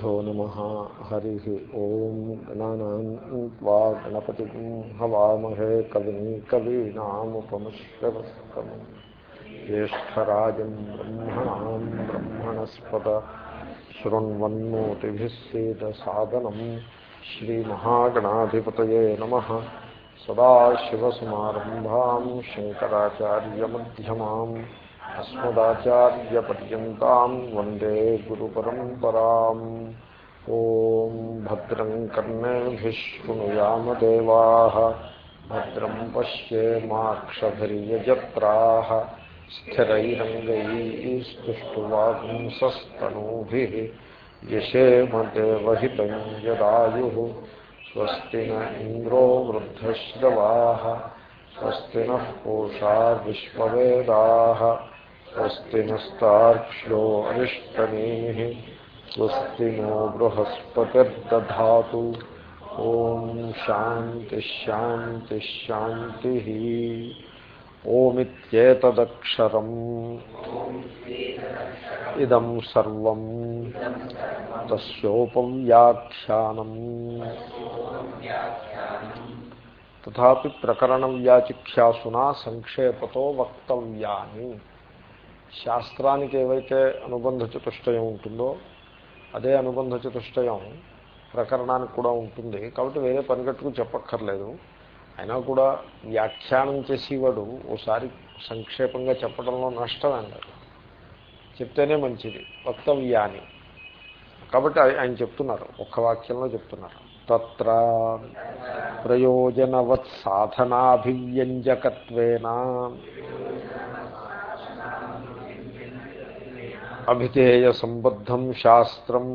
श्रीगुरुभ्यो नमः हरिः ॐ गणानान्त्वा गणपतिं हवामहे कविं कवीनामुपमश्रवस्तमम् ज्येष्ठराजं ब्रह्मणां ब्रह्मणस्पद शृण्वन्नोतिभिः सेदसादनं श्रीमहागणाधिपतये नमः सदाशिवसमारम्भां शङ्कराचार्यमध्यमाम् अस्मदाचार्यपर्यन्तां वंदे गुरुपरम्पराम्। ॐ भद्रं कर्णेभिः शृणुयामदेवाः भद्रं पश्येमाक्षभिर्यजत्राः स्थिरैरङ्गैस्तुष्टुवापुंसस्तनूभिः यशेमदेवहितं यदायुः, स्वस्ति न इन्द्रो वृद्धश्रवाः, स्वस्ति नः पूषा स्वस्ति नस्ताक्ष्यो अरिष्टनेः शांति शांति बृहस्पतिर्दधातु। ॐ शान्तिश्शान्तिश्शान्तिः ओमित्येतदक्षरम्। इदं सर्वं तस्योपव्याख्यानम्। तथापि प्रकरणव्याचिक्षासुना सङ्क्षेपतो वक्तव्यानि। శాస్త్రానికి ఏవైతే అనుబంధ చతుష్టయం ఉంటుందో అదే అనుబంధ చతుష్టయం ప్రకరణానికి కూడా ఉంటుంది. కాబట్టి వేరే పనిగట్టుకు చెప్పక్కర్లేదు. అయినా కూడా వ్యాఖ్యానం చేసేవాడు ఓసారి సంక్షేపంగా చెప్పడంలో నష్టం అన్నారు చెప్తేనే మంచిది. వక్తవ్యాని. కాబట్టి ఆయన చెప్తున్నారు. ఒక్క వాక్యంలో చెప్తున్నారు. తత్ర ప్రయోజనవత్ సాధనాభివ్యంజకత్వేనా. అభిధేయ సంబద్ధం శాస్త్రం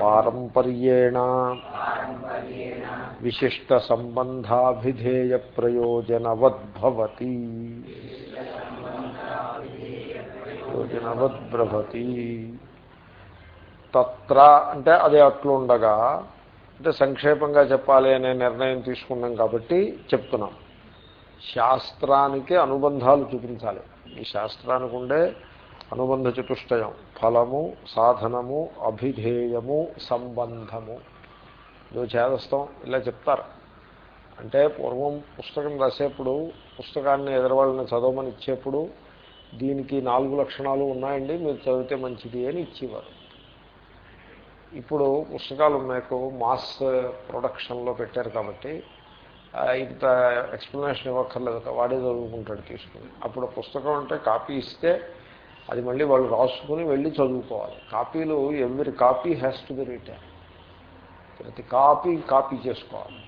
పారంపర్యేణ విశిష్ట సంబంధాభిధేయ ప్రయోజనవద్భవతి ప్రయోజనవద్భ్రవతి తత్ర అంటే అది అట్లుండగా అంటే సంక్షేపంగా చెప్పాలి అనే నిర్ణయం తీసుకున్నాం కాబట్టి చెప్తున్నాం. శాస్త్రానికి అనుబంధాలు చూపించాలి. ఈ శాస్త్రానికి ఉండే అనుబంధ చతుష్టయం. ఫలము సాధనము అభిధేయము సంబంధము. ఇదో చేదస్తాం ఇలా చెప్తారు. అంటే పూర్వం పుస్తకం రాసేప్పుడు పుస్తకాన్ని ఎదరవాళ్ళని చదవమని ఇచ్చేప్పుడు దీనికి నాలుగు లక్షణాలు ఉన్నాయండి మీరు చదివితే మంచిది అని ఇచ్చేవారు. ఇప్పుడు పుస్తకాలు మీకు మాస్ ప్రొడక్షన్లో పెట్టారు కాబట్టి ఇంత ఎక్స్ప్లెనేషన్ ఇవ్వక్కర్లేదు. వాడే చదువుకుంటాడు తీసుకుని. అప్పుడు పుస్తకం అంటే కాపీ ఇస్తే అది మళ్ళీ వాళ్ళు రాసుకుని వెళ్ళి చదువుకోవాలి. కాపీలు every copy has to be return ప్రతి కాపీ కాపీ చేసుకోవాలి.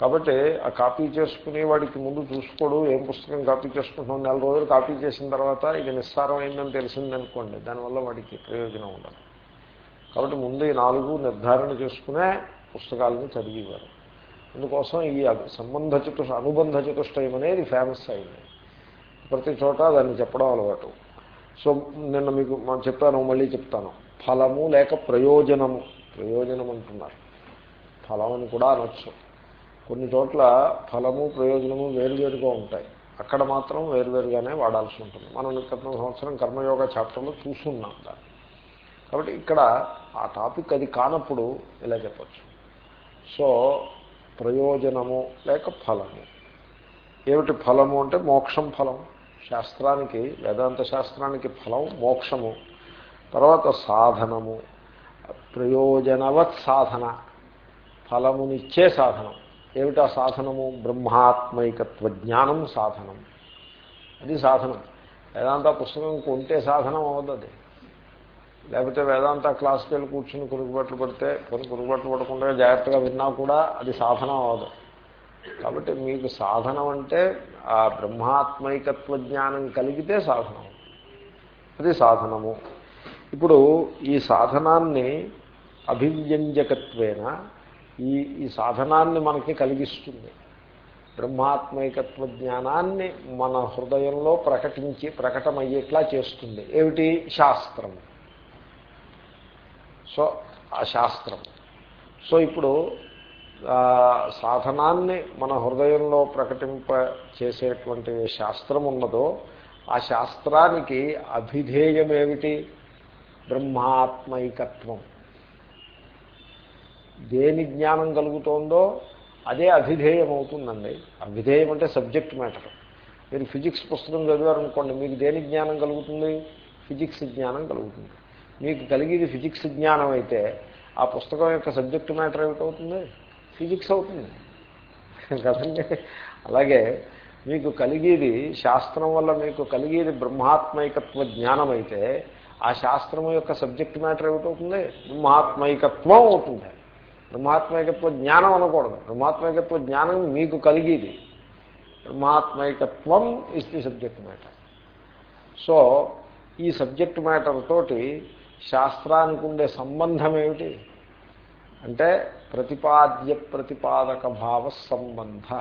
కాబట్టి ఆ కాపీ చేసుకుని వాడికి ముందు చూసుకోడు ఏం పుస్తకం కాపీ చేసుకుంటున్నాం నెల రోజులు కాపీ చేసిన తర్వాత ఇక నిస్సారం అయిందని తెలిసిందనుకోండి దానివల్ల వాడికి ప్రయోజనం ఉండదు. కాబట్టి ముందు ఈ నాలుగు నిర్ధారణ చేసుకునే పుస్తకాలను చదివేవారు. అందుకోసం ఈ సంబంధ చతుష్ అనుబంధ చతుష్టయం అనేది ఫేమస్ అయింది ప్రతి చోట దాన్ని చెప్పడం అలవాటు. సో నిన్న మీకు చెప్పాను మళ్ళీ చెప్తాను. ఫలము లేక ప్రయోజనము. ప్రయోజనం అంటున్నారు. ఫలం అని కూడా అనొచ్చు. కొన్ని చోట్ల ఫలము ప్రయోజనము వేరువేరుగా ఉంటాయి. అక్కడ మాత్రం వేరువేరుగానే వాడాల్సి ఉంటుంది. మనం క్రితం సంవత్సరం కర్మయోగ చాప్టర్లో చూసున్నాం దాన్ని. కాబట్టి ఇక్కడ ఆ టాపిక్ అది కానప్పుడు ఇలా చెప్పచ్చు. సో ప్రయోజనము లేక ఫలము. ఏమిటి ఫలము అంటే మోక్షం ఫలం శాస్త్రానికి వేదాంత శాస్త్రానికి ఫలం మోక్షము. తర్వాత సాధనము. ప్రయోజనవత్ సాధన. ఫలమునిచ్చే సాధనం. ఏమిటా సాధనము? బ్రహ్మాత్మైకత్వ జ్ఞానం సాధనం. అది సాధనం. వేదాంత పుస్తకం కొంటే సాధనం అవుతుంది లేకపోతే వేదాంత క్లాస్కి వెళ్ళి కూర్చుని కురుగుబట్లు పడితే కొన్ని కురుగుబట్లు పడకుండా జాగ్రత్తగా విన్నా కూడా అది సాధనం అవదు కాబట్టి మీకు సాధనం అంటే ఆ బ్రహ్మాత్మైకత్వ జ్ఞానం కలిగితే సాధనం. అది సాధనము. ఇప్పుడు ఈ సాధనాన్ని అభివ్యంజకత్వేన ఈ ఈ సాధనాన్ని మనకి కలిగిస్తుంది. బ్రహ్మాత్మైకత్వ జ్ఞానాన్ని మన హృదయంలో ప్రకటించి ప్రకటమయ్యేట్లా చేస్తుంది. ఏమిటి? శాస్త్రం సో ఆ శాస్త్రం. సో ఇప్పుడు సాధనాన్ని మన హృదయంలో ప్రకటింప చేసేటువంటి శాస్త్రం ఉన్నదో ఆ శాస్త్రానికి అభిధేయం ఏమిటి బ్రహ్మాత్మైకత్వం. దేని జ్ఞానం కలుగుతోందో అదే అభిధేయం అవుతుందండి అభిధేయం అంటే సబ్జెక్ట్ మ్యాటర్. మీరు ఫిజిక్స్ పుస్తకం చదివారనుకోండి మీకు దేని జ్ఞానం కలుగుతుంది? ఫిజిక్స్ జ్ఞానం కలుగుతుంది. మీకు కలిగేది ఫిజిక్స్ జ్ఞానం అయితే ఆ పుస్తకం యొక్క సబ్జెక్ట్ మ్యాటర్ ఏమిటవుతుంది ఫిజిక్స్ అవుతుంది. కదండి? అలాగే మీకు కలిగేది శాస్త్రం వల్ల మీకు కలిగేది బ్రహ్మాత్మైకత్వ జ్ఞానం అయితే ఆ శాస్త్రం యొక్క సబ్జెక్ట్ మ్యాటర్ ఏమిటవుతుంది బ్రహ్మాత్మైకత్వం అవుతుంది. బ్రహ్మాత్మైకత్వ జ్ఞానం అనకూడదు. బ్రహ్మాత్మైకత్వ జ్ఞానం మీకు కలిగేది. బ్రహ్మాత్మైకత్వం is the subject matter so ఈ సబ్జెక్ట్ మ్యాటర్ తోటి శాస్త్రానికి ఉండే సంబంధం ఏమిటి? అంటే ప్రతిపాద్య ప్రతిపాదక భావ సంబంధ.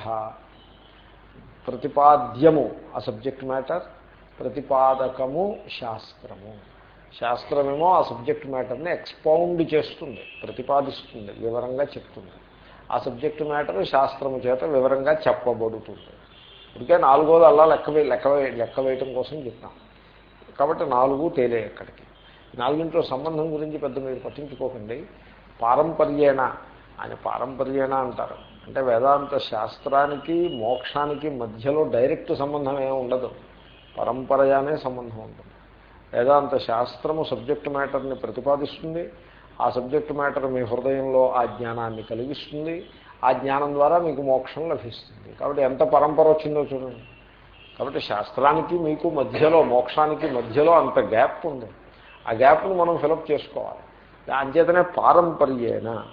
ప్రతిపాద్యము ఆ సబ్జెక్ట్ మ్యాటర్ ప్రతిపాదకము శాస్త్రము. శాస్త్రమేమో ఆ సబ్జెక్ట్ మ్యాటర్ని ఎక్స్పౌండ్ చేస్తుంది ప్రతిపాదిస్తుంది వివరంగా చెప్తుంది. ఆ సబ్జెక్ట్ మ్యాటర్ శాస్త్రము చేత వివరంగా చెప్పబడుతుంది. ఇదికే నాలుగోది అలా లెక్క లెక్క లెక్క వేయటం కోసం చెప్తాం. కాబట్టి నాలుగు తేలే అక్కడికి నాలుగింట్లో సంబంధం గురించి పెద్ద మీరు పట్టించుకోకండి. పారంపర్యేణ ఆయన పారంపర్యేణ అంటారు. అంటే వేదాంత శాస్త్రానికి మోక్షానికి మధ్యలో డైరెక్ట్ సంబంధం ఏమి ఉండదు. పరంపరగానే సంబంధం ఉంటుంది. వేదాంత శాస్త్రము సబ్జెక్ట్ మ్యాటర్ని ప్రతిపాదిస్తుంది. ఆ సబ్జెక్ట్ మ్యాటర్ మీ హృదయంలో ఆ జ్ఞానాన్ని కలిగిస్తుంది. ఆ జ్ఞానం ద్వారా మీకు మోక్షం లభిస్తుంది. కాబట్టి ఎంత పరంపర వచ్చిందో చూడండి. కాబట్టి శాస్త్రానికి మీకు మధ్యలో మోక్షానికి మధ్యలో అంత గ్యాప్ ఉంది. ఆ గ్యాప్ను మనం ఫిలప్ చేసుకోవాలి. అంచేతనే పారంపర్యేన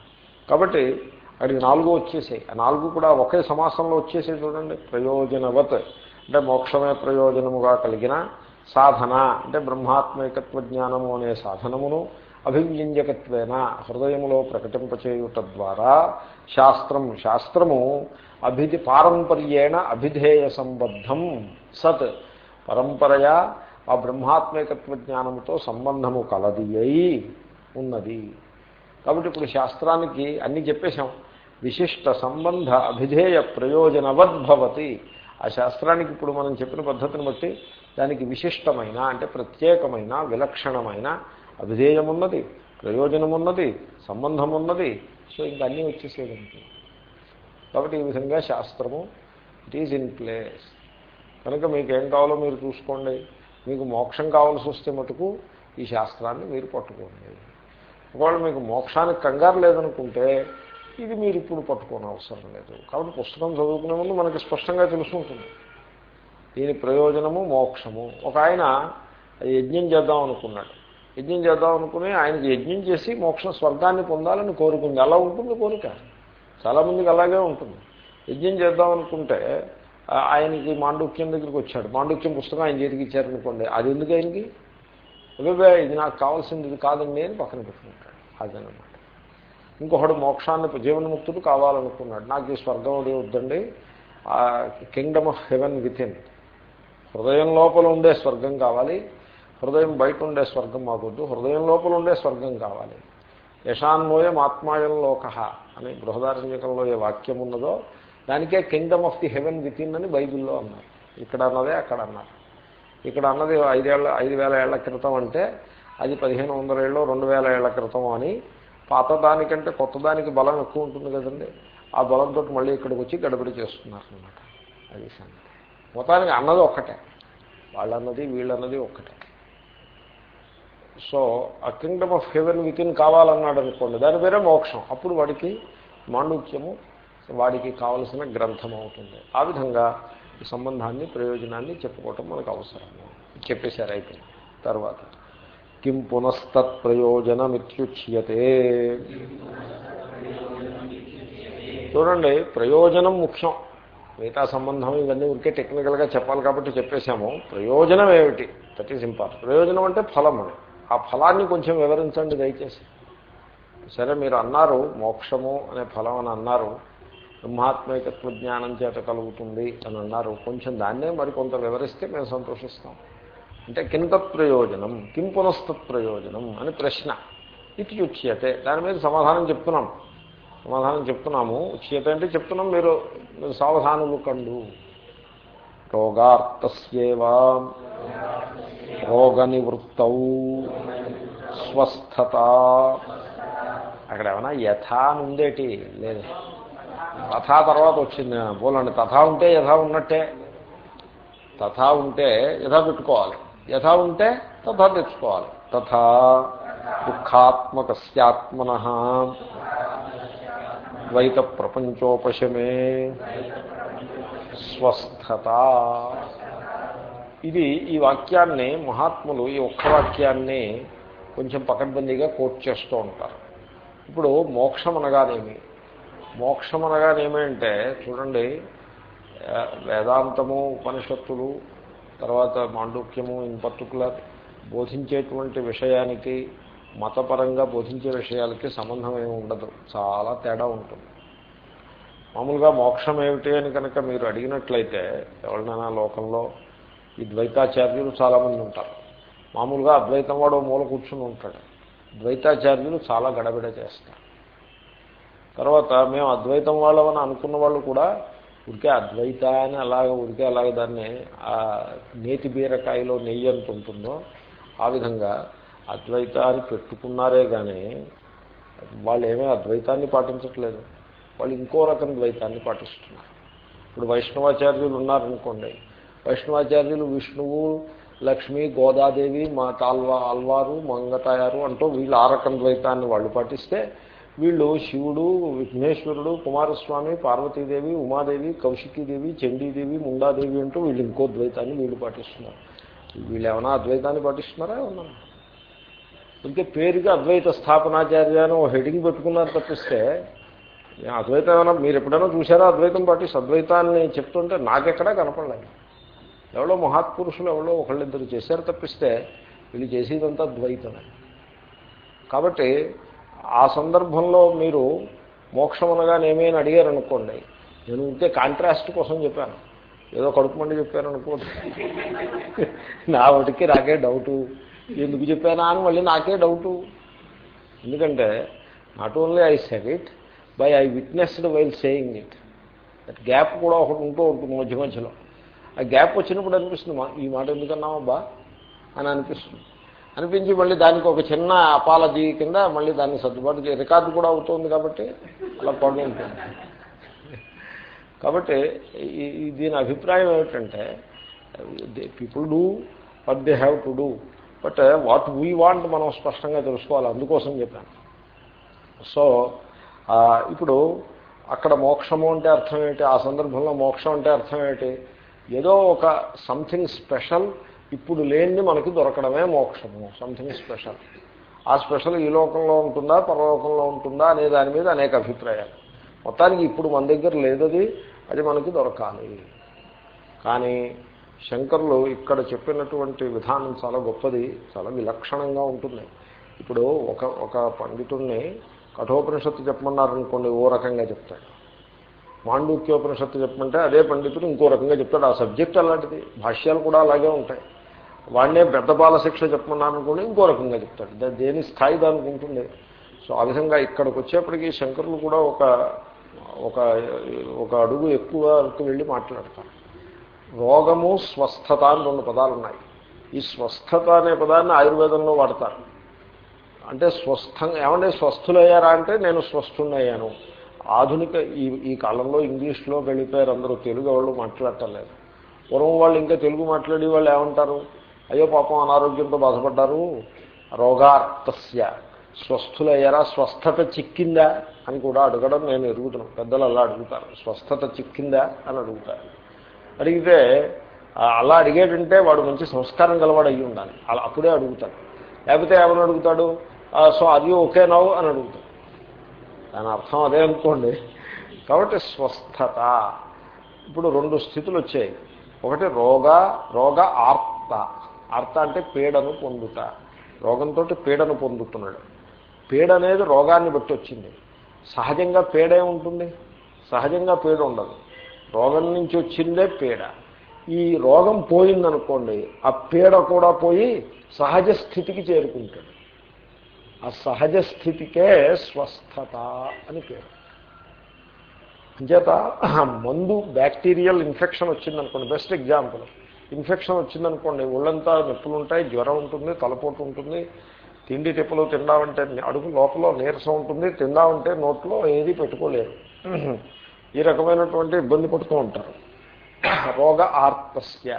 కాబట్టి అక్కడికి నాలుగు వచ్చేసాయి. ఆ నాలుగు కూడా ఒకే సమాసంలో వచ్చేసాయి చూడండి. ప్రయోజనవత్ అంటే మోక్షమే ప్రయోజనముగా కలిగిన సాధన. అంటే బ్రహ్మాత్మైకత్వ జ్ఞానము అనే సాధనమును అభివ్యంజకత్వేన హృదయములో ప్రకటింపచేయుట ద్వారా శాస్త్రం. శాస్త్రము అభిధి పారంపర్యేణ అభిధేయ సంబద్ధం సత్. పరంపరయా ఆ బ్రహ్మాత్మేకత్వ జ్ఞానముతో సంబంధము కలది అయి ఉన్నది. కాబట్టి ఇప్పుడు శాస్త్రానికి అన్నీ చెప్పేశాం. విశిష్ట సంబంధ అభిధేయ ప్రయోజనవద్భవతి ఆ శాస్త్రానికి ఇప్పుడు మనం చెప్పిన పద్ధతిని బట్టి దానికి విశిష్టమైన అంటే ప్రత్యేకమైన విలక్షణమైన అభిధేయమున్నది ప్రయోజనమున్నది సంబంధం ఉన్నది సో ఇంక అన్నీ వచ్చేసేదంటే కాబట్టి ఈ విధంగా శాస్త్రము ఇట్ ఈజ్ ఇన్ ప్లేస్. కనుక మీకు ఏం కావాలో మీరు చూసుకోండి. మీకు మోక్షం కావాల్సి వస్తే మటుకు ఈ శాస్త్రాన్ని మీరు పట్టుకోండి. ఒకవేళ మీకు మోక్షానికి కంగారు లేదనుకుంటే ఇది మీరు ఇప్పుడు పట్టుకోని అవసరం లేదు. కాబట్టి పుస్తకం చదువుకునే ముందు మనకి స్పష్టంగా తెలుసుకుంటుంది దీని ప్రయోజనము మోక్షము. ఒక ఆయన యజ్ఞం చేద్దాం అనుకున్నాడు. యజ్ఞం చేద్దాం అనుకుని ఆయనకి యజ్ఞం చేసి మోక్షం స్వర్గాన్ని పొందాలని కోరుకుంది. అలా ఉంటుంది కోరిక. చాలామందికి అలాగే ఉంటుంది. యజ్ఞం చేద్దాం అనుకుంటే ఆయనకి మాండుక్యం దగ్గరికి వచ్చాడు. మాండుక్యం పుస్తకం ఆయన చేతికి ఇచ్చారనుకోండి. అది ఎందుకు ఆయనకి? అదే ఇది నాకు కావాల్సింది ఇది కాదండి అని పక్కన పెట్టుకుంటాడు. అదనమాట ఇంకొకడు మోక్షాన్ని జీవన్ముక్తుడు కావాలనుకున్నాడు. నాకు ఈ స్వర్గం అది వద్దండి. Kingdom of heaven within హృదయం లోపల ఉండే స్వర్గం కావాలి. హృదయం బయట ఉండే స్వర్గం మాకొద్దు. హృదయం లోపల ఉండే స్వర్గం కావాలి. యశాన్మోయం ఆత్మాయం లోక అని బృహదారణ్యకంలో ఏ వాక్యం ఉన్నదో దానికే kingdom of the heaven within అని బైబిల్లో అన్నారు. ఇక్కడ అన్నదే అక్కడ అన్నారు. ఇక్కడ అన్నది ఐదేళ్ళ ఐదు వేల ఏళ్ళ క్రితం అంటే అది పదిహేను వందల ఏళ్ళు రెండు వేల ఏళ్ళ క్రితం అని. పాత దానికంటే కొత్త దానికి బలం ఎక్కువ ఉంటుంది కదండి. ఆ బలంతో మళ్ళీ ఇక్కడికి వచ్చి గడబడి చేస్తున్నారు అనమాట అది సంగతి. మొత్తానికి అన్నది ఒక్కటే. వాళ్ళన్నది వీళ్ళన్నది ఒక్కటే. సో ఆ kingdom of heaven within కావాలన్నాడు అనుకోండి దాని పేరే మోక్షం. అప్పుడు వాడికి మాండుక్యము వాడికి కావలసిన గ్రంథం అవుతుంది. ఆ విధంగా ఈ సంబంధాన్ని ప్రయోజనాన్ని చెప్పుకోవటం మనకు అవసరం. చెప్పేశారు అయితే. తర్వాత కిం పునస్తత్ ప్రయోజనమిత్యుచ్యతే. చూడండి ప్రయోజనం ముఖ్యం. మిగతా సంబంధం ఇవన్నీ ఉరికే టెక్నికల్గా చెప్పాలి కాబట్టి చెప్పేశాము. ప్రయోజనం ఏమిటి? దట్ ఈస్ ఇంపార్టెంట్ ప్రయోజనం అంటే ఫలం ఆ ఫలాన్ని కొంచెం వివరించండి దయచేసి. సరే మీరు అన్నారు మోక్షము అనే ఫలం అని అన్నారు. బ్రహ్మాత్మైకత్వ జ్ఞానం చేత కలుగుతుంది అని అన్నారు. కొంచెం దాన్నే మరి కొంత వివరిస్తే మేము సంతోషిస్తాం. అంటే కింత ప్రయోజనం కిం పునస్తత్ ప్రయోజనం అని ప్రశ్న. ఇది ఉచ్యతే. దాని మీద సమాధానం చెప్తున్నాం. సమాధానం చెప్తున్నాము. ఉచ్యత అంటే చెప్తున్నాం మీరు మీరు సావధానులు కండు. రోగార్తస్యేవా రోగ నివృత్త స్వస్థత. అక్కడ ఏమైనా యథా నుండేటి ఉందేటి? లేదు. తథా తర్వాత వచ్చింది. పోలండి తథా ఉంటే యథా ఉన్నట్టే. తథా ఉంటే యథా పెట్టుకోవాలి. యథా ఉంటే తథా తెచ్చుకోవాలి. తథా దుఃఖాత్మకస్యాత్మన. ద్వైత ప్రపంచోపశమే స్వస్థత. ఇది ఈ వాక్యాన్ని మహాత్ములు ఈ ఒక్క వాక్యాన్ని కొంచెం పకడ్బందీగా కోట్ చేస్తూ ఉంటారు. ఇప్పుడు మోక్షం అనగానేమి మోక్షం అనగానేమంటే చూడండి వేదాంతము ఉపనిషత్తులు తర్వాత మాండూక్యము ఇన్ పర్టికులర్ బోధించేటువంటి విషయానికి మతపరంగా బోధించే విషయాలకి సంబంధం ఏమి ఉండదు. చాలా తేడా ఉంటుంది. మామూలుగా మోక్షం ఏమిటి అని కనుక మీరు అడిగినట్లయితే ఎవరినైనా లోకంలో ఈ ద్వైతాచార్యులు చాలామంది ఉంటారు. మామూలుగా అద్వైతం వాడు మూల కూర్చుని ఉంటాడు. ద్వైతాచార్యులు చాలా గడబిడ చేస్తారు. తర్వాత మేము అద్వైతం వాళ్ళమని అనుకున్న వాళ్ళు కూడా ఉడికే అద్వైత అని అలాగ ఉడికే అలాగ దాన్ని ఆ నేతి బీరకాయలో నెయ్యి ఎంత ఉంటుందో ఆ విధంగా అద్వైతాన్ని పెట్టుకున్నారే కానీ వాళ్ళు ఏమీ అద్వైతాన్ని పాటించట్లేదు. వాళ్ళు ఇంకో రకం ద్వైతాన్ని పాటిస్తున్నారు. ఇప్పుడు వైష్ణవాచార్యులు ఉన్నారనుకోండి వైష్ణవాచార్యులు విష్ణువు లక్ష్మి గోదాదేవి మా తాల్వా అల్వారు మంగతాయారు అంటూ వీళ్ళు ఆ రకం ద్వైతాన్ని వాళ్ళు పాటిస్తే వీళ్ళు శివుడు విఘ్నేశ్వరుడు కుమారస్వామి పార్వతీదేవి ఉమాదేవి కౌశికీదేవి చండీదేవి ముండాదేవి అంటూ వీళ్ళు ఇంకో ద్వైతాన్ని వీళ్ళు పాటిస్తున్నారు. వీళ్ళు ఏమైనా అద్వైతాన్ని పాటిస్తున్నారా ఏమన్నా? ఇంకే పేరుగా అద్వైత స్థాపనాచార్య అని హెడింగ్ పెట్టుకున్నారు తప్పిస్తే అద్వైతం ఏమైనా మీరు ఎప్పుడైనా చూసారా అద్వైతం పాటిస్తే అద్వైతాన్ని చెప్తుంటే నాకెక్కడా కనపడలేదు. ఎవరో మహాత్పురుషులు ఎవరో ఒకళ్ళిద్దరు చేశారు తప్పిస్తే వీళ్ళు చేసేదంతా ద్వైతమే కాబట్టి ఆ సందర్భంలో మీరు మోక్షం అనగా ఏమేమి అడిగారు అనుకోండి నేను ఉంటే కాంట్రాస్ట్ కోసం చెప్పాను. ఏదో కడుపు మండి నా ఒకటికి నాకే డౌటు. ఎందుకు చెప్పానా అని మళ్ళీ నాకే డౌటు. ఎందుకంటే not only I said it by I witnessed while saying it that gap కూడా ఒకటి ఉంటూ ఉంటుంది మధ్య మధ్యలో. ఆ గ్యాప్ వచ్చినప్పుడు అనిపిస్తుంది ఈ మాట ఎందుకన్నావబ్బా? అని అనిపిస్తుంది. అనిపించి మళ్ళీ దానికి ఒక చిన్న అపాలజీ కింద మళ్ళీ దాన్ని సర్దుబాటు రికార్డు కూడా అవుతుంది కాబట్టి అలా పడి ఉంటుంది కాబట్టి దీని అభిప్రాయం ఏమిటంటే people do what they have to do but what we want మనం స్పష్టంగా తెలుసుకోవాలి. అందుకోసం చెప్పాను. సో ఇప్పుడు అక్కడ మోక్షము అంటే అర్థం ఏంటి? ఆ సందర్భంలో మోక్షం అంటే అర్థం ఏంటి? ఏదో ఒక సంథింగ్ స్పెషల్ ఇప్పుడు లేనిది మనకి దొరకడమే మోక్షము. సంథింగ్ స్పెషల్ ఆ స్పెషల్ ఈ లోకంలో ఉంటుందా పరలోకంలో ఉంటుందా అనే దాని మీద అనేక అభిప్రాయాలు. మొత్తానికి ఇప్పుడు మన దగ్గర లేదది అది మనకి దొరకాలి. కానీ శంకర్లు ఇక్కడ చెప్పినటువంటి విధానం చాలా గొప్పది చాలా విలక్షణంగా ఉంటుంది. ఇప్పుడు ఒక ఒక పండితుడిని కఠోపనిషత్తు చెప్పమన్నారనుకోండి ఓ రకంగా చెప్తాడు. మాండూక్యోపనిషత్తు చెప్పమంటే అదే పండితుడు ఇంకో రకంగా చెప్తాడు. ఆ సబ్జెక్ట్ అలాంటిది. భాష్యాలు కూడా అలాగే ఉంటాయి. వాడినే పెద్ద బాల శిక్ష చెప్పమన్నారనుకోండి ఇంకో రకంగా చెప్తాడు. దేని స్థాయి దానికి ఉంటుంది. సో ఆ విధంగా ఇక్కడికి వచ్చేప్పటికీ శంకరులు కూడా ఒక ఒక ఒక అడుగు ఎక్కువ వెళ్ళి మాట్లాడతారు. రోగము స్వస్థత అని రెండు పదాలు ఉన్నాయి. ఈ స్వస్థత అనే పదాన్ని ఆయుర్వేదంలో వాడతారు. అంటే స్వస్థంగా ఏమంటే స్వస్థులయ్యారా అంటే నేను స్వస్థున్నయ్యాను ఆధునిక ఈ ఈ కాలంలో ఇంగ్లీష్లో వెళ్ళిపోయారు అందరూ తెలుగు వాళ్ళు మాట్లాడటం లేదు. పూర్వం వాళ్ళు ఇంకా తెలుగు మాట్లాడే వాళ్ళు ఏమంటారు? అయ్యో పాపం అనారోగ్యంతో బాధపడ్డారు. రోగార్థస్య స్వస్థులయ్యారా? స్వస్థత చిక్కిందా? అని కూడా అడగడం నేను ఎరుగుతున్నాను. పెద్దలు అలా అడుగుతారు. స్వస్థత చిక్కిందా? అని అడుగుతారు. అడిగితే అలా అడిగేటంటే వాడు మంచి సంస్కారం గలవాడు అయ్యి ఉండాలి. అలా అప్పుడే అడుగుతాడు. లేకపోతే ఏమని అడుగుతాడు? సో అది ఓకే నవ్వు అని అడుగుతాడు. దాని అర్థం అదే అనుకోండి. కాబట్టి స్వస్థత. ఇప్పుడు రెండు స్థితులు వచ్చాయి. ఒకటి రోగ రోగ ఆర్త. అర్థ అంటే పీడను పొందుట. రోగంతో పీడను పొందుతున్నాడు. పీడ అనేది రోగాన్ని బట్టి వచ్చింది. సహజంగా పీడే ఉంటుంది. సహజంగా పీడ ఉండదు. రోగం నుంచి వచ్చిందే పీడ. ఈ రోగం పోయిందనుకోండి ఆ పీడ కూడా పోయి సహజ స్థితికి చేరుకుంటాడు ఆ సహజ స్థితికే స్వస్థత అని పేరు. అంచేత మందు బ్యాక్టీరియల్ ఇన్ఫెక్షన్ వచ్చిందనుకోండి బెస్ట్ ఎగ్జాంపుల్. ఇన్ఫెక్షన్ వచ్చిందనుకోండి ఒళ్ళంతా నొప్పులు ఉంటాయి జ్వరం ఉంటుంది తలపోటు ఉంటుంది. తిండి తిప్పలు తిందామంటే అడుగు లోపల నీరసం ఉంటుంది తిందామంటే నోట్లో ఏది పెట్టుకోలేరు. ఈ రకమైనటువంటి ఇబ్బంది పడుతూ ఉంటారు. రోగ ఆర్తస్య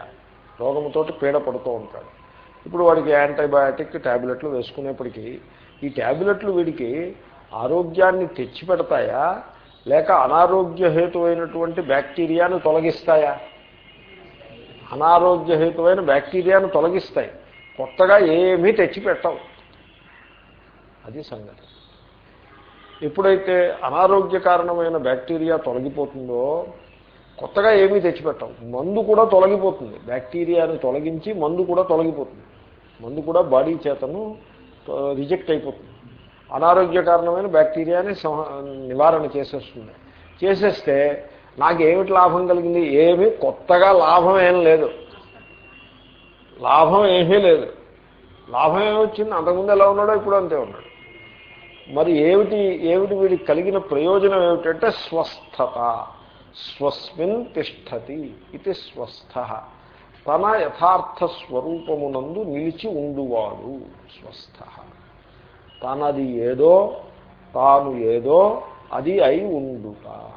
రోగముతోటి పీడ పడుతూ ఉంటాడు. ఇప్పుడు వాడికి యాంటీబయాటిక్ ట్యాబ్లెట్లు వేసుకునేప్పటికీ ఈ ట్యాబ్లెట్లు వీడికి ఆరోగ్యాన్ని తెచ్చిపెడతాయా లేక అనారోగ్య హేతువైనటువంటి బ్యాక్టీరియాను తొలగిస్తాయా? అనారోగ్యహేతువైన బ్యాక్టీరియాను తొలగిస్తాయి. కొత్తగా ఏమీ తెచ్చిపెట్టవు. అది సంగతి. ఎప్పుడైతే అనారోగ్య కారణమైన బ్యాక్టీరియా తొలగిపోతుందో కొత్తగా ఏమీ తెచ్చిపెట్టవు. మందు కూడా తొలగిపోతుంది. బ్యాక్టీరియాని తొలగించి మందు కూడా తొలగిపోతుంది. మందు కూడా బాడీ చేతను రిజెక్ట్ అయిపోతుంది. అనారోగ్య కారణమైన బ్యాక్టీరియాని నివారణ చేసేస్తుంది. చేసేస్తే నాకు ఏమిటి లాభం కలిగింది? ఏమీ కొత్తగా లాభం ఏం లేదు. లాభం ఏమీ లేదు. లాభం ఏమొచ్చింది అంతకుముందు ఎలా ఉన్నాడో ఇప్పుడు అంతే ఉన్నాడు. మరి ఏమిటి ఏమిటి వీడికి కలిగిన ప్రయోజనం ఏమిటంటే స్వస్థత. స్వస్మిన్ తిష్టతి ఇది స్వస్థ. తన యథార్థ స్వరూపమునందు నిలిచి ఉండువాడు స్వస్థ. తనది ఏదో తాను ఏదో అది అయి ఉండుట.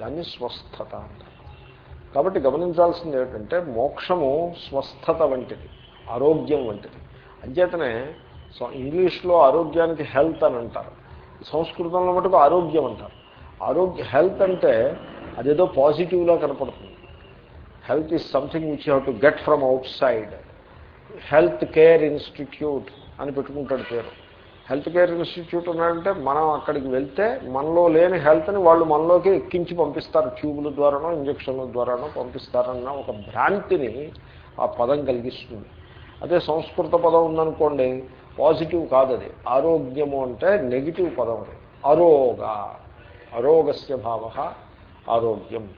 దాన్ని స్వస్థత అంటారు. కాబట్టి గమనించాల్సింది ఏమిటంటే మోక్షము స్వస్థత వంటిది ఆరోగ్యం వంటిది. అంచేతనే ఇంగ్లీష్లో ఆరోగ్యానికి హెల్త్ అని అంటారు. సంస్కృతంలో మటుకు ఆరోగ్యం అంటారు. ఆరోగ్య హెల్త్ అంటే అదేదో పాజిటివ్లా కనపడుతుంది. Health is something which have to get from outside. Health care institute అని పెట్టుకుంటాడు పేరు. హెల్త్ కేర్ ఇన్స్టిట్యూట్ ఉన్నాడంటే మనం అక్కడికి వెళ్తే మనలో లేని హెల్త్ని వాళ్ళు మనలోకి ఎక్కించి పంపిస్తారు. ట్యూబుల ద్వారానో ఇంజక్షన్ల ద్వారానో పంపిస్తారన్న ఒక భ్రాంతిని ఆ పదం కలిగిస్తుంది. అదే సంస్కృత పదం ఉందనుకోండి పాజిటివ్ కాదు అది ఆరోగ్యము అంటే నెగిటివ్ పదం అది. అరోగ అరోగస్య భావ ఆరోగ్యం.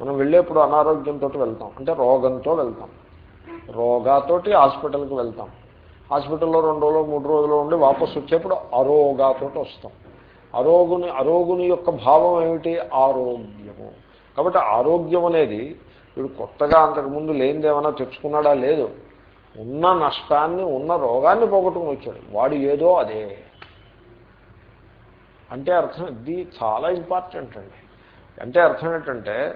మనం వెళ్ళేప్పుడు అనారోగ్యంతో వెళ్తాం. అంటే రోగంతో వెళ్తాం. రోగాతోటి హాస్పిటల్కి వెళ్తాం. హాస్పిటల్లో రెండు రోజులు మూడు రోజులు ఉండి వాపసు వచ్చేప్పుడు అరోగాతో వస్తాం. అరోగుని అరోగుని యొక్క భావం ఏమిటి? ఆరోగ్యము. కాబట్టి ఆరోగ్యం అనేది వీడు కొత్తగా అంతకుముందు లేనిదేమైనా తెచ్చుకున్నాడా? లేదు. ఉన్న నష్టాన్ని ఉన్న రోగాన్ని పోగొట్టుకుని వచ్చాడు. వాడు ఏదో అదే. అంటే అర్థం ఇది చాలా ఇంపార్టెంట్ అండి. అంటే అర్థం ఏంటంటే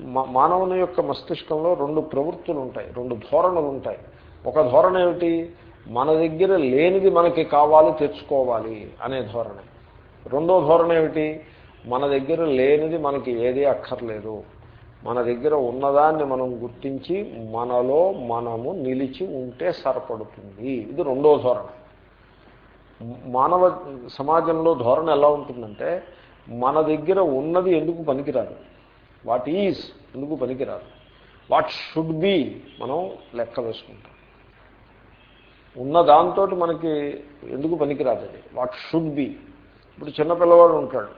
మానవుని యొక్క మస్తిష్కంలో రెండు ప్రవృత్తులు ఉంటాయి రెండు ధోరణులు ఉంటాయి. ఒక ధోరణ ఏమిటి? మన దగ్గర లేనిది మనకి కావాలి తెచ్చుకోవాలి అనే ధోరణి. రెండో ధోరణ ఏమిటి? మన దగ్గర లేనిది మనకి ఏదీ అక్కర్లేదు. మన దగ్గర ఉన్నదాన్ని మనం గుర్తించి మనలో మనము నిలిచి ఉంటే సరిపడుతుంది. ఇది రెండో ధోరణ. మానవ సమాజంలో ధోరణ ఎలా ఉంటుందంటే మన దగ్గర ఉన్నది ఎందుకు పనికిరాదు? వాట్ ఈజ్ ఎందుకు పనికిరాదు? వాట్ షుడ్ బి మనం లెక్క వేసుకుంటాం. ఉన్న దాంతో మనకి ఎందుకు పనికిరాదు అది వాట్ షుడ్ బి ఇప్పుడు చిన్నపిల్లవాడు ఉంటాడు.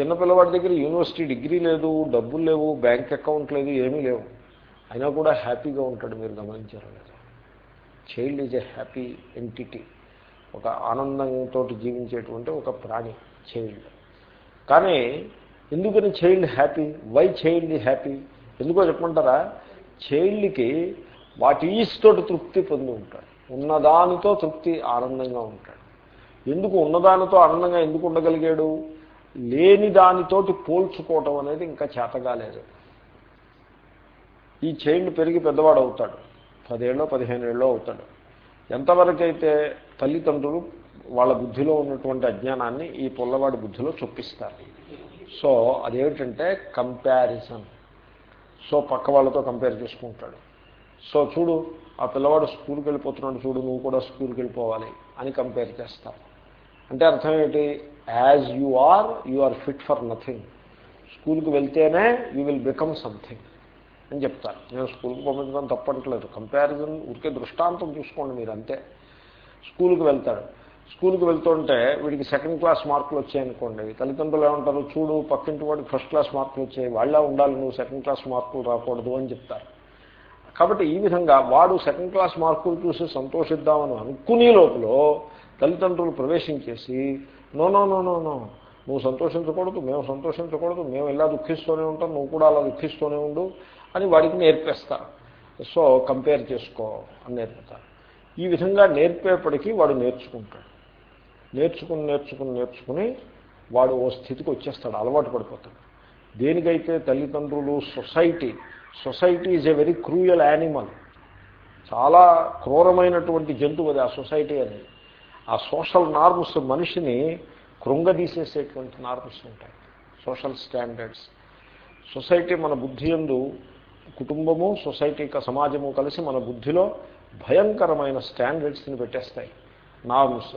చిన్నపిల్లవాడి దగ్గర యూనివర్సిటీ డిగ్రీ లేదు డబ్బులు లేవు బ్యాంక్ అకౌంట్ లేదు ఏమీ లేవు. అయినా కూడా హ్యాపీగా ఉంటాడు మీరు గమనించారు లేదు. Child is a happy entity ఒక ఆనందంతో జీవించేటువంటి ఒక ప్రాణి చైల్డ్ కానీ ఎందుకని child happy why child happy ఎందుకో చెప్పమంటారా? చైల్డ్కి వాటి ఈజ్ తోటి తృప్తి పొంది ఉంటాడు. ఉన్నదానితో తృప్తి ఆనందంగా ఉంటాడు. ఎందుకు ఉన్నదానితో ఆనందంగా ఎందుకు ఉండగలిగాడు? లేని దానితోటి పోల్చుకోవటం అనేది ఇంకా చేతగాలేదు ఈ చైల్డ్ పెరిగి పెద్దవాడు అవుతాడు. పదేళ్ళో పదిహేను ఏళ్ళో అవుతాడు. ఎంతవరకైతే తల్లిదండ్రులు వాళ్ళ బుద్ధిలో ఉన్నటువంటి అజ్ఞానాన్ని ఈ పుల్లవాడి బుద్ధిలో చొప్పిస్తారు. సో అదేమిటంటే కంపారిజన్ సో పక్క వాళ్ళతో కంపేర్ చేసుకుంటాడు. సో చూడు ఆ పిల్లవాడు స్కూల్కి వెళ్ళిపోతున్నాడు చూడు నువ్వు కూడా స్కూల్కి వెళ్ళిపోవాలి అని కంపేర్ చేస్తారు. అంటే అర్థం ఏంటి? As you are you are fit for nothing స్కూల్కి వెళ్తేనే యూ విల్ బికమ్ సంథింగ్ అని చెప్తారు. నేను స్కూల్కి పంపించడం తప్పట్లేదు. కంపారిజన్ ఉరికే దృష్టాంతం చూసుకోండి మీరు అంతే. స్కూల్కి వెళ్తాడు. స్కూల్కి వెళ్తుంటే వీడికి సెకండ్ క్లాస్ మార్కులు వచ్చాయనుకోండి తల్లిదండ్రులు ఏమంటారు? చూడు పక్కింటి వాడికి ఫస్ట్ క్లాస్ మార్కులు వచ్చాయి. వాళ్ళే ఉండాలి నువ్వు సెకండ్ క్లాస్ మార్కులు రాకూడదు అని చెప్తారు. కాబట్టి ఈ విధంగా వాడు సెకండ్ క్లాస్ మార్కులు చూసి సంతోషిద్దామని అనుకునే లోపల తల్లిదండ్రులు ప్రవేశించేసి no no no no no నువ్వు సంతోషించకూడదు మేము సంతోషించకూడదు మేము ఇలా దుఃఖిస్తూనే ఉంటాం నువ్వు కూడా అలా దుఃఖిస్తూనే ఉండు అని వాడికి నేర్పేస్తారు. సో కంపేర్ చేసుకో అని నేర్పుతారు. ఈ విధంగా నేర్పేపటికి వాడు నేర్చుకుంటాడు. నేర్చుకుని నేర్చుకుని నేర్చుకుని వాడు ఓ స్థితికి వచ్చేస్తాడు అలవాటు పడిపోతాడు. దేనికైతే తల్లిదండ్రులు society society is a very cruel animal. చాలా క్రూరమైనటువంటి జంతువు అది ఆ సొసైటీ అనేది ఆ సోషల్ నార్మ్స్ మనిషిని కృంగదీసేసేటువంటి నార్మ్స్ ఉంటాయి. Social standards. సొసైటీ మన బుద్ధి ఎందు కుటుంబము సొసైటీ సమాజము కలిసి మన బుద్ధిలో భయంకరమైన స్టాండర్డ్స్ని పెట్టేస్తాయి. నార్మ్స్.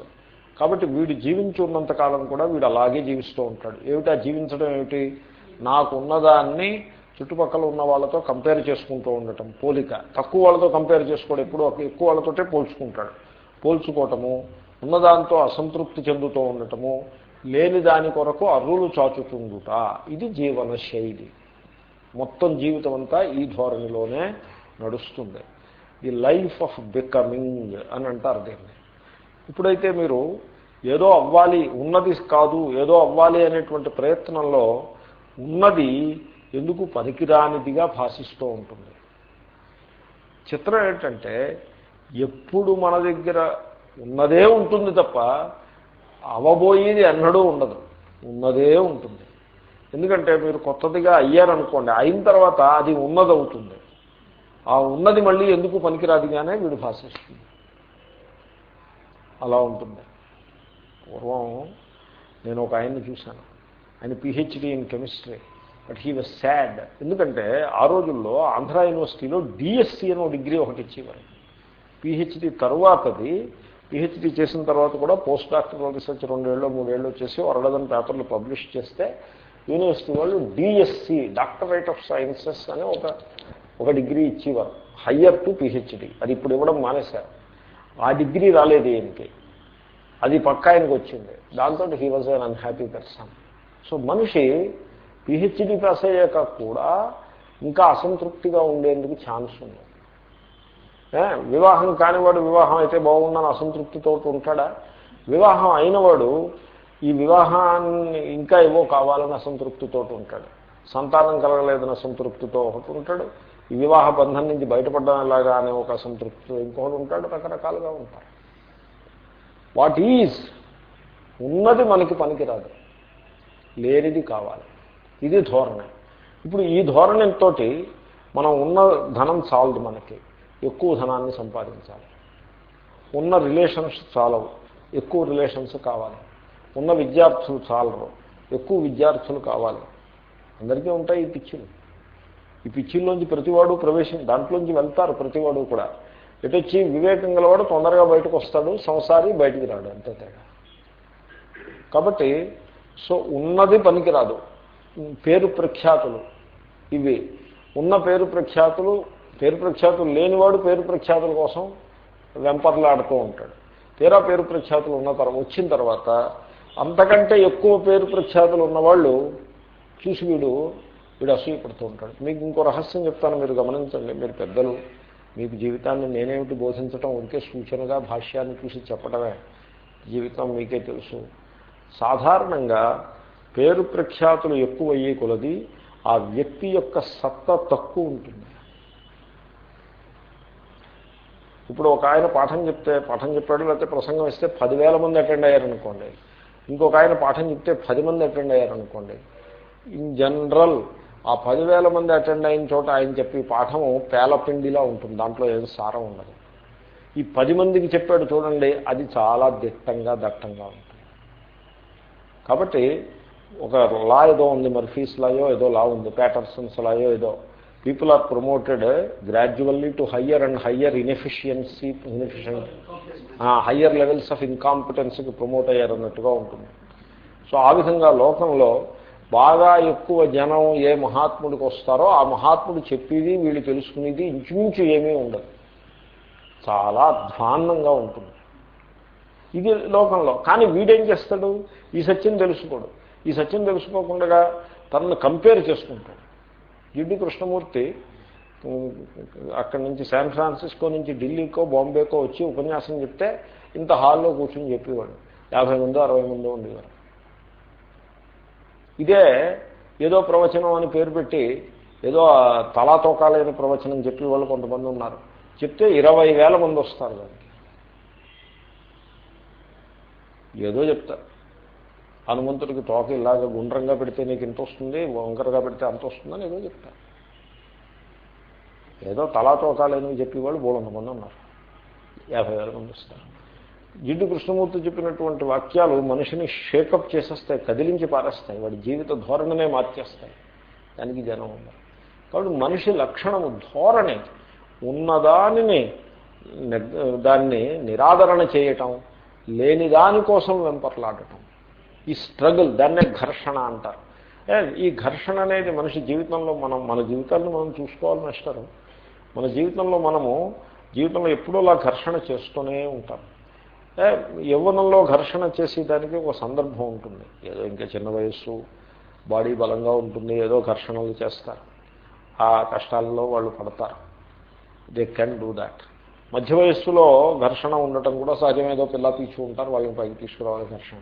కాబట్టి వీడు జీవించున్నంతకాలం కూడా వీడు అలాగే జీవిస్తూ ఉంటాడు. ఏమిటా జీవించడం ఏమిటి? నాకు ఉన్నదాన్ని చుట్టుపక్కల ఉన్న వాళ్ళతో కంపేర్ చేసుకుంటూ ఉండటం పోలిక. తక్కువ వాళ్ళతో కంపేర్ చేసుకోవడం ఎప్పుడు ఎక్కువ వాళ్ళతోటే పోల్చుకుంటాడు. పోల్చుకోవటము ఉన్నదాంతో అసంతృప్తి చెందుతూ ఉండటము లేని దాని కొరకు అర్రులు చాచుతుండుట. ఇది జీవన శైలి. మొత్తం జీవితం అంతా ఈ ధోరణిలోనే నడుస్తుంది. ది లైఫ్ ఆఫ్ బికమింగ్ అని అంటారు దీన్ని. ఇప్పుడైతే మీరు ఏదో అవ్వాలి ఉన్నది కాదు ఏదో అవ్వాలి అనేటువంటి ప్రయత్నంలో ఉన్నది ఎందుకు పనికిరానిదిగా భాషిస్తూ ఉంటుంది? చిత్రం ఏంటంటే ఎప్పుడు మన దగ్గర ఉన్నదే ఉంటుంది తప్ప అవబోయేది ఎన్నడూ ఉండదు. ఉన్నదే ఉంటుంది. ఎందుకంటే మీరు కొత్తదిగా అయ్యారనుకోండి అయిన తర్వాత అది ఉన్నదవుతుంది. ఆ ఉన్నది మళ్ళీ ఎందుకు పనికిరాదిగానే వీడు భాషిస్తుంది. అలా ఉంటుంది. పూర్వం నేను ఒక ఆయన్ని చూశాను. ఆయన PhD in chemistry but he was sad ఎందుకంటే ఆ రోజుల్లో ఆంధ్ర యూనివర్సిటీలో డిఎస్సి అని డిగ్రీ ఒకటి ఇచ్చేవారు. పిహెచ్డి తర్వాతది. పిహెచ్డి చేసిన తర్వాత కూడా పోస్ట్ డాక్టరల్ రీసెర్చ్ రెండేళ్ళు మూడేళ్ళు వచ్చేసి వరడదన్ పేపర్లు పబ్లిష్ చేస్తే యూనివర్సిటీ వాళ్ళు డిఎస్సి డాక్టరేట్ ఆఫ్ సైన్సెస్ అని ఒక ఒక డిగ్రీ ఇచ్చేవారు. హయ్యర్ టు పిహెచ్డి అది ఇప్పుడు ఇవ్వడం మానేశారు. ఆ డిగ్రీ రాలేదు ఈయనకి. అది పక్క ఆయనకు వచ్చింది. దాంతో he was un unhappy person so మనిషి పిహెచ్డి పాస్ అయ్యాక కూడా ఇంకా అసంతృప్తిగా ఉండేందుకు ఛాన్స్ ఉంది. వివాహం కానివాడు వివాహం అయితే బాగుందని అసంతృప్తితో ఉంటాడా? వివాహం అయినవాడు ఈ వివాహాన్ని ఇంకా ఏవో కావాలని అసంతృప్తితో ఉంటాడు. సంతానం కలగలేదని అసంతృప్తితో ఒకటి ఉంటాడు. ఈ వివాహ బంధం నుంచి బయటపడడం ఎలాగా అనే ఒక అసంతృప్తితో ఇంకొకటి ఉంటాడు రకరకాలుగా ఉంటారు. వాట్ ఈజ్ ఉన్నది మనకి పనికిరాదు. లేనిది కావాలి. ఇది ధోరణి. ఇప్పుడు ఈ ధోరణితో మనం ఉన్న ధనం చాలదు మనకి. ఎక్కువ ధనాన్ని సంపాదించాలి. ఉన్న రిలేషన్స్ చాలవు. ఎక్కువ రిలేషన్స్ కావాలి. ఉన్న విద్యార్థులు చాలరు. ఎక్కువ విద్యార్థులు కావాలి. అందరికీ ఉంటాయి ఈ పిచ్చిలు. ఈ పిచ్చిల్లోంచి ప్రతివాడు ప్రవేశం దాంట్లోంచి వెళ్తారు ప్రతివాడు కూడా. ఎటొచ్చి వివేకం గలవాడు తొందరగా బయటకు వస్తాడు సంసారి బయటికి రాడు అంతే తేడా. కాబట్టి సో ఉన్నది పనికిరాదు. పేరు ప్రఖ్యాతులు ఇవి. ఉన్న పేరు ప్రఖ్యాతులు పేరు ప్రఖ్యాతులు లేనివాడు పేరు ప్రఖ్యాతుల కోసం వెంపర్లాడుతూ ఉంటాడు. తీరా పేరు ప్రఖ్యాతులు ఉన్న తర్వాత వచ్చిన తర్వాత అంతకంటే ఎక్కువ పేరు ప్రఖ్యాతులు ఉన్నవాళ్ళు చూసి వీడు వీడు అసూయపడుతూ ఉంటాడు. మీకు ఇంకో రహస్యం చెప్తాను మీరు గమనించండి. మీరు పెద్దలు మీకు జీవితాన్ని నేనేమిటి బోధించటం? ఒకే సూచనగా భాష్యాన్ని చూసి చెప్పడమే జీవితం మీకే తెలుసు. సాధారణంగా పేరు ప్రఖ్యాతులు ఎక్కువ అయ్యే కొలది ఆ వ్యక్తి యొక్క సత్త తక్కువ ఉంటుంది. ఇప్పుడు ఒక ఆయన పాఠం చెప్తే పాఠం చెప్పాడు లేకపోతే ప్రసంగం ఇస్తే పదివేల మంది అటెండ్ అయ్యారనుకోండి. ఇంకొక ఆయన పాఠం చెప్తే పది మంది అటెండ్ అయ్యారనుకోండి. ఇన్ జనరల్ ఆ పదివేల మంది అటెండ్ అయిన చోట ఆయన చెప్పి పాఠం పేలపిండిలా ఉంటుంది. దాంట్లో ఏం సారం ఉండదు. ఈ పది మందికి చెప్పాడు చూడండి అది చాలా దిట్టంగా దట్టంగా ఉంటుంది. కాబట్టి ఒక లా ఏదో ఉంది మర్ఫీస్ లాయో ఏదో లా ఉంది ప్యాటర్సన్స్ లాయో ఏదో. People are promoted gradually to higher and higher inefficiency inefficient higher levels of ఇన్కాంపిటెన్సీకి promote అయ్యారన్నట్టుగా ఉంటుంది. సో ఆ విధంగా లోకంలో బాగా ఎక్కువ జనం ఏ మహాత్ముడికి వస్తారో ఆ మహాత్ముడు చెప్పేది వీళ్ళు తెలుసుకునేది ఇంచుమించు ఏమీ ఉండదు. చాలా అధ్వాన్నంగా ఉంటుంది. ఇది లోకంలో. కానీ వీడేం చేస్తాడు? ఈ సత్యం తెలుసుకోడు. ఈ సత్యం తెలుసుకోకుండా తనను కంపేర్ చేసుకుంటాడు. జిడ్డు కృష్ణమూర్తి అక్కడి నుంచి శాన్ ఫ్రాన్సిస్కో నుంచి ఢిల్లీకో బాంబేకో వచ్చి ఉపన్యాసం చెప్తే ఇంత హాల్లో కూర్చొని చెప్పేవాడు. యాభై మందో అరవై మందో ఉండేవారు. ఇదే ఏదో ప్రవచనం అని పేరు పెట్టి ఏదో తలాతోకాలైన ప్రవచనం చెప్పే వాళ్ళు కొంతమంది ఉన్నారు. చెప్తే ఇరవై వేల మంది వస్తారు దానికి. ఏదో చెప్తారు. హనుమంతుడికి తోక ఇలాగ గుండ్రంగా పెడితే నీకు ఇంత వస్తుంది వంకరగా పెడితే అంత వస్తుందని ఏదో చెప్తాను ఏదో తలా తోకాలేని చెప్పేవాళ్ళు బోలంత మంది ఉన్నారు. యాభై వేల మంది వస్తారు. జిడ్డు కృష్ణమూర్తి చెప్పినటువంటి వాక్యాలు మనిషిని షేకప్ చేసేస్తాయి కదిలించి పారేస్తాయి వాడి జీవిత ధోరణనే మార్చేస్తాయి. దానికి జనం ఉన్నారు. కాబట్టి మనిషి లక్షణము ధోరణి ఉన్నదానిని దాన్ని నిరాదరణ చేయటం లేని దానికోసం వెంపర్లాడటం. ఈ స్ట్రగుల్ దాన్నే ఘర్షణ అంటారు. ఈ ఘర్షణ అనేది మనిషి జీవితంలో మనం మన జీవితాన్ని మనం చూసుకోవాలని ఇస్తారు మన జీవితంలో మనము జీవితంలో ఎప్పుడూ అలా ఘర్షణ చేస్తూనే ఉంటాం. యవ్వనంలో ఘర్షణ చేసేదానికి ఒక సందర్భం ఉంటుంది. ఏదో ఇంకా చిన్న వయస్సు బాడీ బలంగా ఉంటుంది ఏదో ఘర్షణలు చేస్తారు. ఆ కష్టాలలో వాళ్ళు పడతారు. దే కెన్ డూ దాట్ మధ్య వయస్సులో ఘర్షణ ఉండటం కూడా సహజమేదో పిల్ల పీచు ఉంటారు వాళ్ళని పైకి తీసుకురావాలి ఘర్షణ.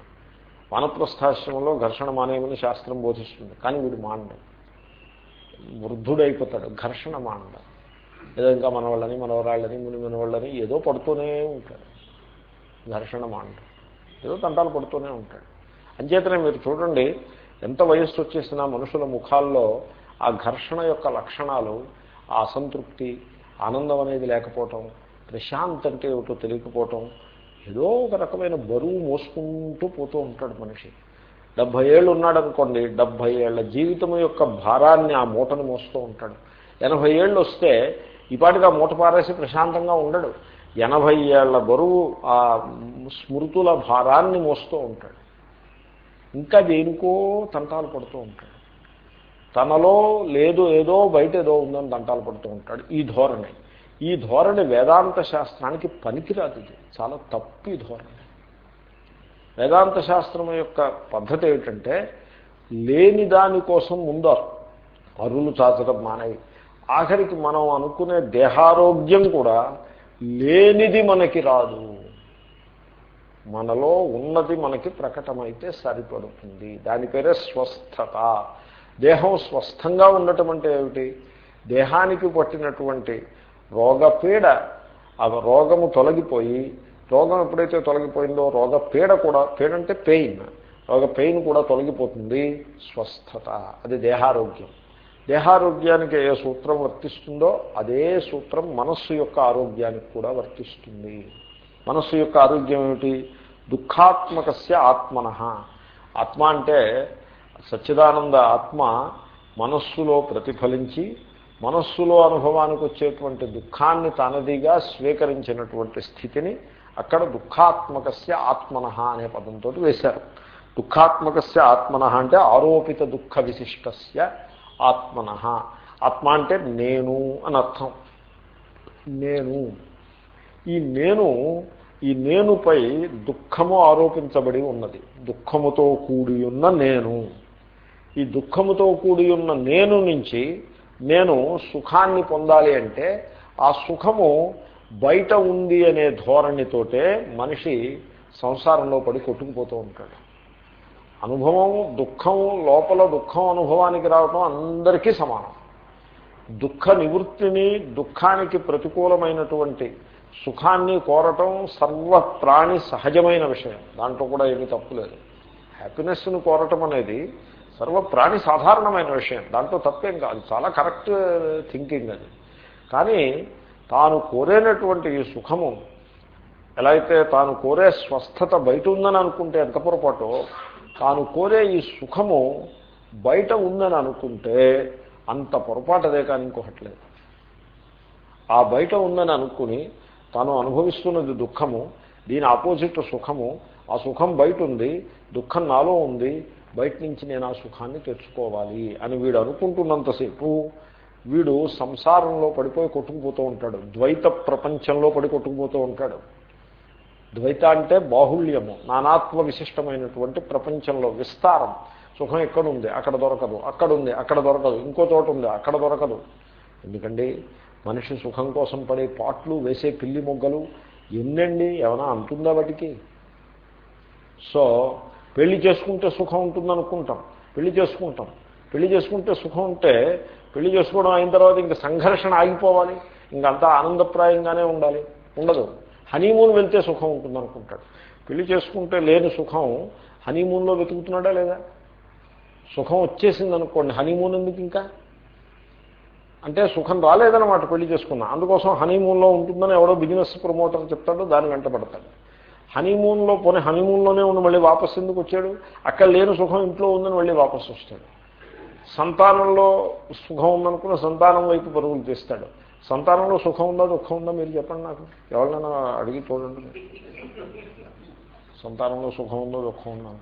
వానప్రస్థాశ్రమంలో ఘర్షణ మానేయమని శాస్త్రం బోధిస్తుంది. కానీ వీడు మాండ వృద్ధుడైపోతాడు. ఘర్షణ మాండ ఏదో ఇంకా మనవాళ్ళని మనవరాళ్ళని ముని మనవాళ్ళని ఏదో పడుతూనే ఉంటాడు. ఘర్షణ మాండ ఏదో తంటాలు పడుతూనే ఉంటాడు. అంచేతనే మీరు చూడండి ఎంత వయస్సు వచ్చేసినా మనుషుల ముఖాల్లో ఆ ఘర్షణ యొక్క లక్షణాలు ఆ అసంతృప్తి ఆనందం అనేది లేకపోవటం ప్రశాంత్ అంటే ఏమిటో తెలియకపోవటం ఏదో ఒక రకమైన బరువు మోసుకుంటూ పోతూ ఉంటాడు మనిషి. డెబ్భై ఏళ్ళు ఉన్నాడనుకోండి డెబ్భై ఏళ్ళ జీవితం యొక్క భారాన్ని ఆ మూటను మోస్తూ ఉంటాడు. ఎనభై ఏళ్ళు వస్తే ఇపాటిగా మూట పారేసి ప్రశాంతంగా ఉండడు. ఎనభై ఏళ్ళ బరువు ఆ స్మృతుల భారాన్ని మోస్తూ ఉంటాడు. ఇంకా దేనికో తంటాలు పడుతూ ఉంటాడు. తనలో లేదు ఏదో బయట ఏదో ఉందని తంటాలు పడుతూ ఉంటాడు. ఈ ధోరణి. ఈ ధోరణి వేదాంత శాస్త్రానికి పనికిరాదు ఇది. చాలా తప్పు ఈ ధోరణి. వేదాంత శాస్త్రం యొక్క పద్ధతి ఏమిటంటే లేని దానికోసం ముందు అరులు చాచడం మానవి ఆఖరికి మనం అనుకునే దేహారోగ్యం కూడా లేనిది మనకి రాదు. మనలో ఉన్నది మనకి ప్రకటమైతే సరిపడుతుంది. దాని పేరే స్వస్థత. దేహం స్వస్థంగా ఉండటం అంటే ఏమిటి? దేహానికి పట్టినటువంటి రోగపీడ ఆ రోగము తొలగిపోయి రోగం ఎప్పుడైతే తొలగిపోయిందో రోగ పీడ కూడా పీడ అంటే పెయిన్ రోగ పెయిన్ కూడా తొలగిపోతుంది స్వస్థత. అది దేహారోగ్యం. దేహారోగ్యానికి ఏ సూత్రం వర్తిస్తుందో అదే సూత్రం మనస్సు యొక్క ఆరోగ్యానికి కూడా వర్తిస్తుంది. మనస్సు యొక్క ఆరోగ్యం ఏమిటి? దుఃఖాత్మకస్య ఆత్మన. ఆత్మ అంటే సచ్చిదానంద ఆత్మ మనస్సులో ప్రతిఫలించి మనస్సులో అనుభవానికి వచ్చేటువంటి దుఃఖాన్ని తనదిగా స్వీకరించినటువంటి స్థితిని అక్కడ దుఃఖాత్మకస్య ఆత్మన అనే పదంతో వేశారు. దుఃఖాత్మకస్య ఆత్మన అంటే ఆరోపిత దుఃఖ విశిష్టస్య ఆత్మన. ఆత్మ అంటే నేను అని అర్థం. నేను. ఈ నేను ఈ నేనుపై దుఃఖము ఆరోపించబడి ఉన్నది. దుఃఖముతో కూడి ఉన్న నేను. ఈ దుఃఖముతో కూడి ఉన్న నేను నుంచి నేను సుఖాన్ని పొందాలి అంటే ఆ సుఖము బయట ఉంది అనే ధోరణితోటే మనిషి సంసారంలో పడి కొట్టుకుపోతూ ఉంటాడు. అనుభవం దుఃఖం లోపల దుఃఖం అనుభవానికి రావటం అందరికీ సమానం. దుఃఖ నివృత్తిని దుఃఖానికి ప్రతికూలమైనటువంటి సుఖాన్ని కోరటం సర్వ ప్రాణి సహజమైన విషయం. దాంట్లో కూడా ఏమీ తప్పులేదు హ్యాపీనెస్ను కోరటం అనేది సర్వ ప్రాణి సాధారణమైన విషయం. దాంట్లో తప్పేం కాదు. చాలా కరెక్ట్ థింకింగ్ అది. కానీ తాను కోరేనటువంటి ఈ సుఖము ఎలా అయితే తాను కోరే స్వస్థత బయట ఉందని అనుకుంటే ఎంత పొరపాటు తాను కోరే ఈ సుఖము బయట ఉందని అనుకుంటే అంత పొరపాటదే కానీ ఇంకొకట్లేదు ఆ బయట ఉందని అనుకుని తాను అనుభవిస్తున్నది దుఃఖము దీని ఆపోజిట్ సుఖము ఆ సుఖం బయట ఉంది దుఃఖం నాలో ఉంది బయట నుంచి నేను ఆ సుఖాన్ని తెచ్చుకోవాలి అని వీడు అనుకుంటున్నంతసేపు వీడు సంసారంలో పడిపోయి కొట్టుకుపోతూ ఉంటాడు. ద్వైత ప్రపంచంలో పడి కొట్టుకుపోతూ ఉంటాడు. ద్వైత అంటే బాహుళ్యము నానాత్మ విశిష్టమైనటువంటి ప్రపంచంలో విస్తారం. సుఖం ఎక్కడుంది? అక్కడ దొరకదు. అక్కడ ఉంది అక్కడ దొరకదు. ఇంకో చోట ఉంది? అక్కడ దొరకదు. ఎందుకండి? మనిషి సుఖం కోసం పడే పాట్లు వేసే పిల్లి మొగ్గలు ఎన్నండి? ఏమైనా అంటుందా వాటికి? సో పెళ్ళి చేసుకుంటే సుఖం ఉంటుంది అనుకుంటాం పెళ్ళి చేసుకుంటాం. పెళ్ళి చేసుకుంటే సుఖం ఉంటే పెళ్ళి చేసుకోవడం అయిన తర్వాత ఇంక సంఘర్షణ ఆగిపోవాలి. ఇంకంతా ఆనందప్రాయంగానే ఉండాలి. ఉండదు. హనీమూన్ వెళ్తే సుఖం ఉంటుంది అనుకుంటాడు పెళ్ళి చేసుకుంటే లేని సుఖం హనీమూన్లో వెతుకుతున్నాడా లేదా? సుఖం వచ్చేసింది అనుకోండి హనీమూన్ ఎందుకు ఇంకా? అంటే సుఖం రాలేదన్నమాట పెళ్ళి చేసుకున్నా. అందుకోసం హనీమూన్లో ఉంటుందని ఎవడో బిజినెస్ ప్రమోటర్ చెప్తాడో దాని వెంట పడతాడు. హనీమూన్లో పోనీ హనీమూన్లోనే ఉండి మళ్ళీ వాపసు ఎందుకు వచ్చాడు? అక్కడ లేని సుఖం ఇంట్లో ఉందని మళ్ళీ వాపసు వస్తాడు. సంతానంలో సుఖం ఉందనుకున్న సంతానం వైపు పరుగులు తీస్తాడు. సంతానంలో సుఖం ఉందా దుఃఖం ఉందా మీరు చెప్పండి నాకు. ఎవరినైనా అడిగి చూడండి. సంతానంలో సుఖం ఉందో దుఃఖం ఉందా?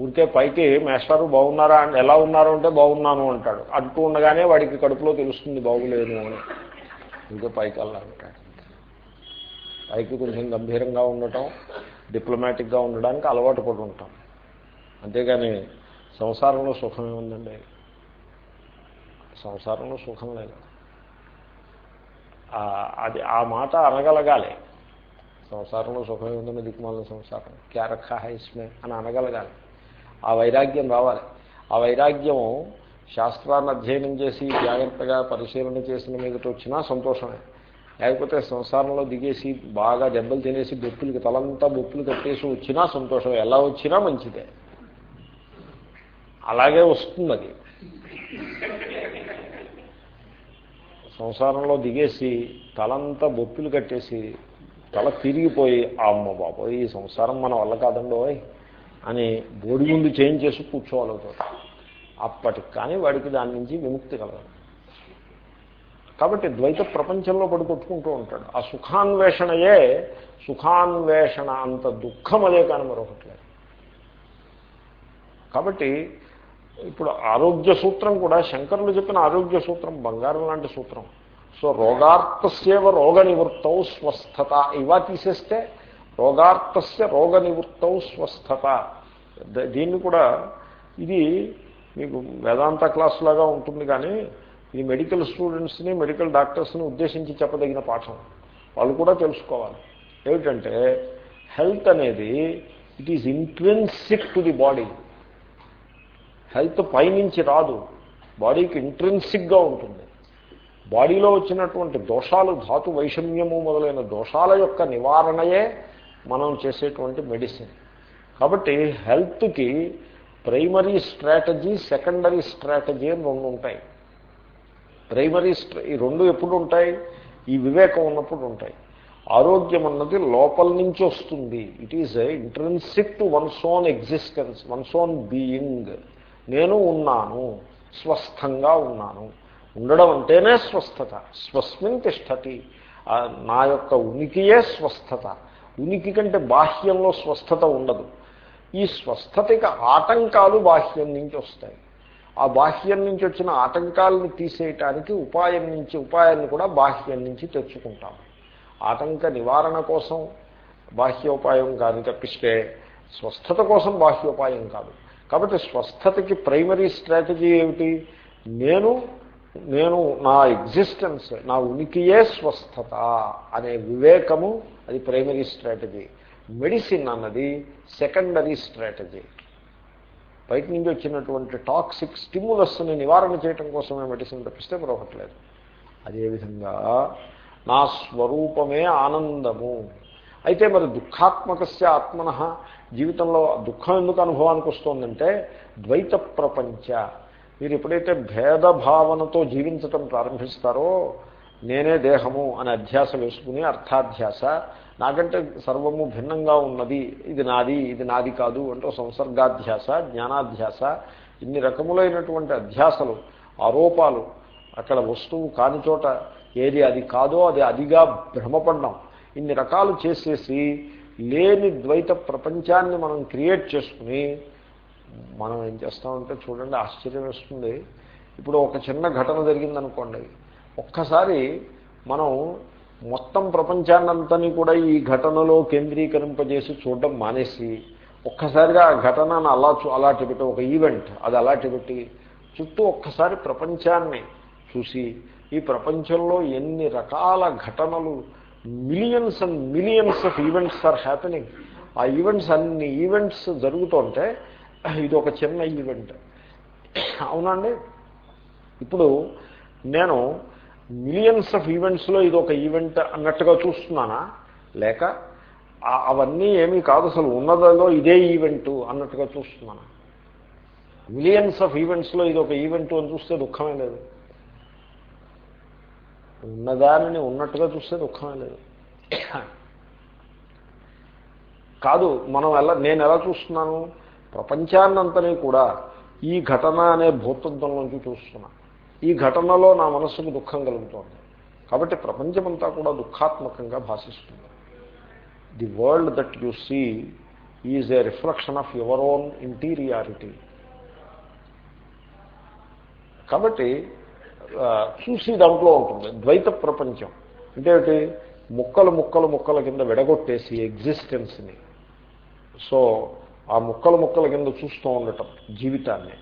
ఊరికే పైకి మేస్టారు బాగున్నారా? అంటే ఎలా ఉన్నారు? అంటే బాగున్నాను అంటాడు. అంటూ ఉండగానే వాడికి కడుపులో తెలుస్తుంది బాగులేదు అని. ఇంకా పైకి అలా అంటాడు. పైకి కొంచెం గంభీరంగా ఉండటం డిప్లొమాటిక్గా ఉండడానికి అలవాటు పడి ఉంటాం. అంతేగాని సంసారంలో సుఖమే ఉందండి. సంసారంలో సుఖం లేదు. అది ఆ మాట అనగలగాలి. సంసారంలో సుఖమే ఉందని దిక్కుమాలిన సంసారం. క్యారఖా హైస్మే అని అనగలగాలి. ఆ వైరాగ్యం రావాలి. ఆ వైరాగ్యం శాస్త్రాన్ని అధ్యయనం చేసి జాగ్రత్తగా పరిశీలన చేసిన మీదకి వచ్చినా సంతోషమే. లేకపోతే సంసారంలో దిగేసి బాగా దెబ్బలు తినేసి బొప్పులకి తలంతా బొప్పులు కట్టేసి వచ్చినా సంతోషం. ఎలా వచ్చినా మంచిదే. అలాగే వస్తుంది అది. సంసారంలో దిగేసి తలంతా బొప్పులు కట్టేసి తల తిరిగిపోయి అమ్మ బాబో ఈ సంసారం మన వల్ల కాదండో అని బోడి ముందు చేంజ్ చేసి కూర్చోవాలి అప్పటికి కానీ వాడికి దాని నుంచి విముక్తి కలగదు. కాబట్టి ద్వైత ప్రపంచంలో పడికొట్టుకుంటూ ఉంటాడు. ఆ సుఖాన్వేషణయే సుఖాన్వేషణ అంత దుఃఖం అదే కానీ మరొకట్లేదు కాబట్టి ఇప్పుడు ఆరోగ్య సూత్రం కూడా శంకరులు చెప్పిన ఆరోగ్య సూత్రం బంగారం లాంటి సూత్రం. సో రోగార్థస్యవ రోగ నివృత్తౌ స్వస్థత. ఇవా తీసేస్తే రోగార్థస్య రోగ నివృత్తౌ స్వస్థత దీన్ని కూడా ఇది మీకు వేదాంత క్లాస్ లాగా ఉంటుంది కానీ ఇది మెడికల్ స్టూడెంట్స్ని మెడికల్ డాక్టర్స్ని ఉద్దేశించి చెప్పదగిన పాఠం. వాళ్ళు కూడా తెలుసుకోవాలి. ఏమిటంటే హెల్త్ అనేది it is intrinsic to the body health పైనుంచి రాదు. బాడీకి ఇంట్రెన్సిక్గా ఉంటుంది. బాడీలో వచ్చినటువంటి దోషాలు ధాతు వైషమ్యము మొదలైన దోషాల యొక్క నివారణయే మనం చేసేటువంటి మెడిసిన్ కాబట్టి హెల్త్కి ప్రైమరీ స్ట్రాటజీ సెకండరీ స్ట్రాటజీ అని రెండు ఉంటాయి. ప్రైమరీ ఈ రెండు ఎప్పుడు ఉంటాయి? ఈ వివేకం ఉన్నప్పుడు ఉంటాయి. ఆరోగ్యం అన్నది లోపల నుంచి వస్తుంది. It is intrinsic to one's own existence one's own being నేను ఉన్నాను స్వస్థంగా ఉన్నాను. ఉండడం అంటేనే స్వస్థత. స్వస్మిన్ తిష్టతి. నా యొక్క ఉనికియే స్వస్థత. ఉనికి కంటే బాహ్యంలో స్వస్థత ఉండదు. ఈ స్వస్థతకి ఆటంకాలు బాహ్యం నుంచి వస్తాయి. ఆ బాహ్యం నుంచి వచ్చిన ఆటంకాలను తీసేయటానికి ఉపాయం నుంచి ఉపాయాన్ని కూడా బాహ్యం నుంచి తెచ్చుకుంటాం. ఆటంక నివారణ కోసం బాహ్యోపాయం కానీ తప్పిస్తే స్వస్థత కోసం బాహ్యోపాయం కాదు. కాబట్టి స్వస్థతకి ప్రైమరీ స్ట్రాటజీ ఏమిటి? నేను నేను నా ఎగ్జిస్టెన్స్ నా ఉనికియే స్వస్థత అనే వివేకము అది ప్రైమరీ స్ట్రాటజీ. మెడిసిన్ అన్నది సెకండరీ స్ట్రాటజీ. బయట నుంచి వచ్చినటువంటి టాక్సిక్ స్టిమ్యులస్ని నివారణ చేయటం కోసమే మెడిసిన్ తప్పిస్తే మరొకట్లేదు. అదేవిధంగా నా స్వరూపమే ఆనందము. అయితే మరి దుఃఖాత్మకస్య ఆత్మన జీవితంలో దుఃఖం ఎందుకు అనుభవానికి వస్తుందంటే ద్వైత ప్రపంచ. మీరు ఎప్పుడైతే భేదభావనతో జీవించటం ప్రారంభిస్తారో నేనే దేహము అని అధ్యాస వేసుకుని అర్థాధ్యాస నాకంటే సర్వము భిన్నంగా ఉన్నది ఇది నాది ఇది నాది కాదు అంటూ సంసర్గాధ్యాస జ్ఞానాధ్యాస ఇన్ని రకములైనటువంటి అధ్యాసలు ఆరోపాలు అక్కడ వస్తువు కాని చోట ఏది అది కాదో అది అదిగా భ్రమపడ్డం ఇన్ని రకాలు చేసేసి లేని ద్వైత ప్రపంచాన్ని మనం క్రియేట్ చేసుకుని మనం ఏం చేస్తామంటే చూడండి ఆశ్చర్యం వేస్తుంది. ఇప్పుడు ఒక చిన్న ఘటన జరిగిందనుకోండి ఒక్కసారి మనం మొత్తం ప్రపంచాన్నంతని కూడా ఈ ఘటనలో కేంద్రీకరింపజేసి చూడడం మానేసి ఒక్కసారిగా ఆ ఘటనను అలా అలాంటి పెట్టి ఒక ఈవెంట్ అది అలాంటి పెట్టి చుట్టూ ఒక్కసారి ప్రపంచాన్ని చూసి ఈ ప్రపంచంలో ఎన్ని రకాల ఘటనలు millions and millions of events are happening ఆ ఈవెంట్స్ అన్ని ఈవెంట్స్ జరుగుతుంటే ఇది ఒక చిన్న ఈవెంట్ అవునండి ఇప్పుడు నేను మిలియన్స్ ఆఫ్ ఈవెంట్స్లో ఇది ఒక ఈవెంట్ అన్నట్టుగా చూస్తున్నానా? లేక అవన్నీ ఏమీ కాదు అసలు ఉన్నదో ఇదే ఈవెంటు అన్నట్టుగా చూస్తున్నానా? మిలియన్స్ ఆఫ్ ఈవెంట్స్లో ఇది ఒక ఈవెంట్ అని చూస్తే దుఃఖమే లేదు. ఉన్నదానిని ఉన్నట్టుగా చూస్తే దుఃఖమే లేదు. కాదు మనం ఎలా నేను ఎలా చూస్తున్నాను? ప్రపంచాన్నంతని కూడా ఈ ఘటన అనే భూతత్వంలోంచి చూస్తున్నా. ఈ ఘటనలో నా మనస్సుకు దుఃఖం కలుగుతోంది. కాబట్టి ప్రపంచమంతా కూడా దుఃఖాత్మకంగా భాషిస్తుంది. The world that you see is a reflection of your own interiority కాబట్టి చూసి దాంట్లో ఉంటుంది. ద్వైత ప్రపంచం. అంటే ముక్కలు ముక్కలు ముక్కల కింద విడగొట్టేసి ఎగ్జిస్టెన్స్ని సో ఆ ముక్కలు ముక్కల కింద చూస్తూ ఉండటం జీవితాన్ని.